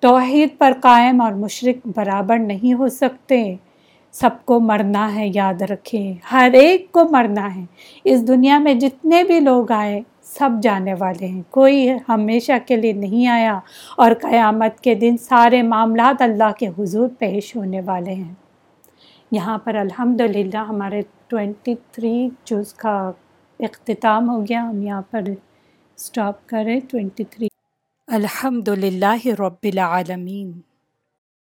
توحید پر قائم اور مشرق برابر نہیں ہو سکتے۔ سب کو مرنا ہے، یاد رکھیں۔ ہر ایک کو مرنا ہے۔ اس دنیا میں جتنے بھی لوگ آئے، سب جانے والے ہیں۔ کوئی ہمیشہ کے لیے نہیں آیا اور قیامت کے دن سارے معاملات اللہ کے حضور پیش ہونے والے ہیں۔ یہاں پر الحمد للہ ہمارے ٹوینٹی تھری اس کا اختتام ہو گیا، ہم یہاں پر اسٹاپ کریں ٹوینٹی تھری۔ الحمد للہ رب العالمین۔